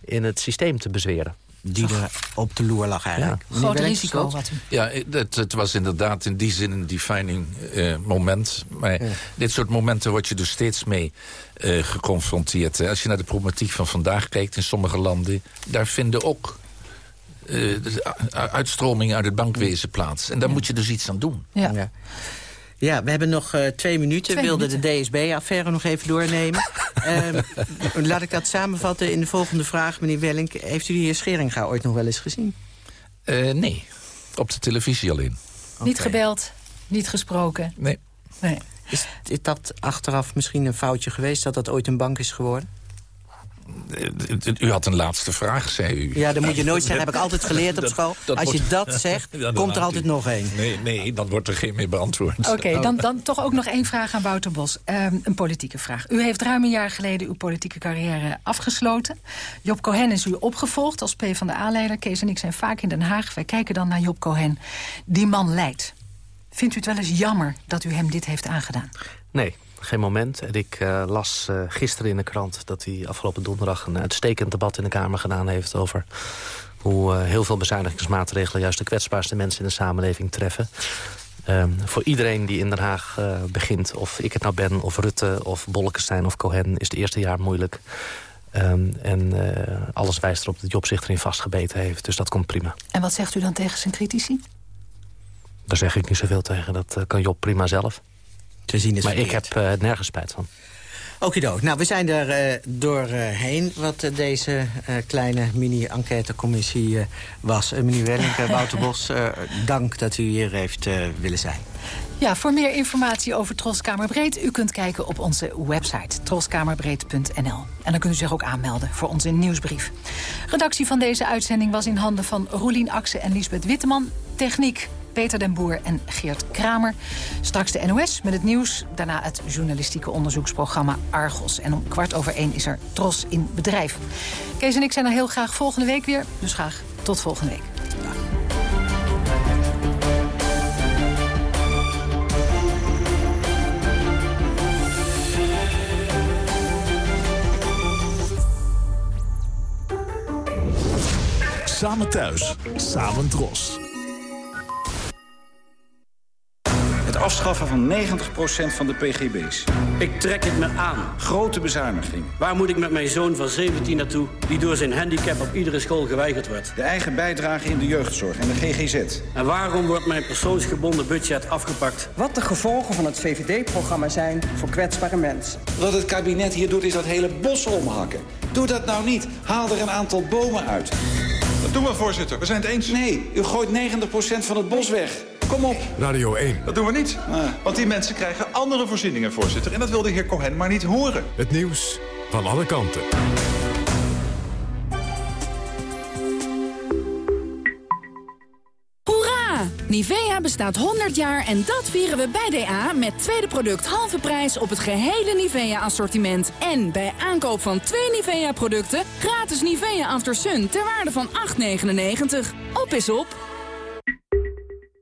in het systeem te bezweren die er op de loer lag eigenlijk. Ja. Groot risico wat u... Ja, het, het, was inderdaad in die zin een defining uh, moment. Maar dit soort momenten word je dus steeds mee uh, geconfronteerd. Als je naar de problematiek van vandaag kijkt in sommige landen... daar vinden ook uh, uitstromingen uit het bankwezen plaats. En daar moet je dus iets aan doen. Ja. Ja, we hebben nog uh, twee minuten. We wilden de DSB-affaire nog even doornemen. uh, [laughs] laat ik dat samenvatten in de volgende vraag. Meneer Wellink, heeft u de heer Scheringa ooit nog wel eens gezien? Uh, nee, op de televisie alleen. Niet gebeld, niet gesproken? Nee. nee. Is, is dat achteraf misschien een foutje geweest... dat dat ooit een bank is geworden? U had een laatste vraag, zei u. Ja, dat moet je nooit zeggen. Heb ik altijd geleerd op school. Als je dat zegt, [laughs] komt er altijd nog één. Nee, nee, dan wordt er geen meer beantwoord. Oké, dan, dan toch ook nog één vraag aan Wouter Bos. Ehm, een politieke vraag. U heeft ruim een jaar geleden uw politieke carrière afgesloten. Job Cohen is u opgevolgd als PvdA-leider. Kees en ik zijn vaak in Den Haag. Wij kijken dan naar Job Cohen. Die man leidt. Vindt u het wel eens jammer dat u hem dit heeft aangedaan? Nee, geen moment. En ik uh, las uh, gisteren in de krant dat hij afgelopen donderdag... een uitstekend debat in de Kamer gedaan heeft over... hoe uh, heel veel bezuinigingsmaatregelen juist de kwetsbaarste mensen in de samenleving treffen. Um, voor iedereen die in Den Haag begint, of ik het nou ben, of Rutte, of Bolkestein of Cohen... is het eerste jaar moeilijk. Um, en alles wijst erop dat Job zich erin vastgebeten heeft. Dus dat komt prima. En wat zegt u dan tegen zijn critici? Daar zeg ik niet zoveel tegen. Dat kan Job prima zelf te zien is Maar ik heb uh, nergens spijt van. Okido. Nou, we zijn er uh, doorheen uh, wat uh, deze kleine mini-enquêtecommissie was. meneer Wellink, Wouter [laughs] Bos, dank dat u hier heeft willen zijn. Ja, voor meer informatie over Troskamerbreed... u kunt kijken op onze website troskamerbreed.nl. En dan kunt u zich ook aanmelden voor onze nieuwsbrief. Redactie van deze uitzending was in handen van Roelien Akse en Lisbeth Witteman. Techniek Peter den Boer en Geert Kramer. Straks de NOS met het nieuws. Daarna het journalistieke onderzoeksprogramma Argos. En om kwart over één is er Tros in Bedrijf. Kees en ik zijn er heel graag volgende week weer. Dus graag tot volgende week. Samen thuis, samen Tros. Afschaffen van 90% van de pgb's. Ik trek het me aan. Grote bezuiniging. Waar moet ik met mijn zoon van 17 naartoe... die door zijn handicap op iedere school geweigerd wordt? De eigen bijdrage in de jeugdzorg en de GGZ. En waarom wordt mijn persoonsgebonden budget afgepakt? Wat de gevolgen van het VVD-programma zijn voor kwetsbare mensen. Wat het kabinet hier doet is dat hele bos omhakken. Doe dat nou niet. Haal er een aantal bomen uit. Dat doen we, voorzitter. We zijn het eens. Nee, u gooit 90% van het bos weg. Kom op. Radio 1. Dat doen we niet. Want die mensen krijgen andere voorzieningen, voorzitter. En dat wil de heer Cohen maar niet horen. Het nieuws van alle kanten. Hoera! Nivea bestaat 100 jaar en dat vieren we bij DA met tweede product halve prijs op het gehele Nivea-assortiment. En bij aankoop van twee Nivea-producten gratis Nivea After Sun ter waarde van 8,99. Op is op!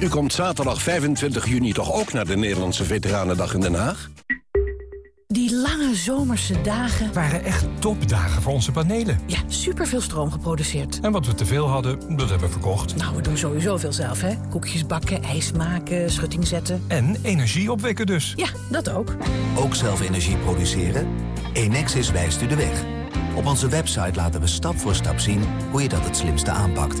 U komt zaterdag 25 juni toch ook naar de Nederlandse Veteranendag in Den Haag? Die lange zomerse dagen... waren echt topdagen voor onze panelen. Ja, superveel stroom geproduceerd. En wat we teveel hadden, dat hebben we verkocht. Nou, we doen sowieso veel zelf, hè. Koekjes bakken, ijs maken, schutting zetten. En energie opwekken dus. Ja, dat ook. Ook zelf energie produceren? Enexis wijst u de weg. Op onze website laten we stap voor stap zien hoe je dat het slimste aanpakt.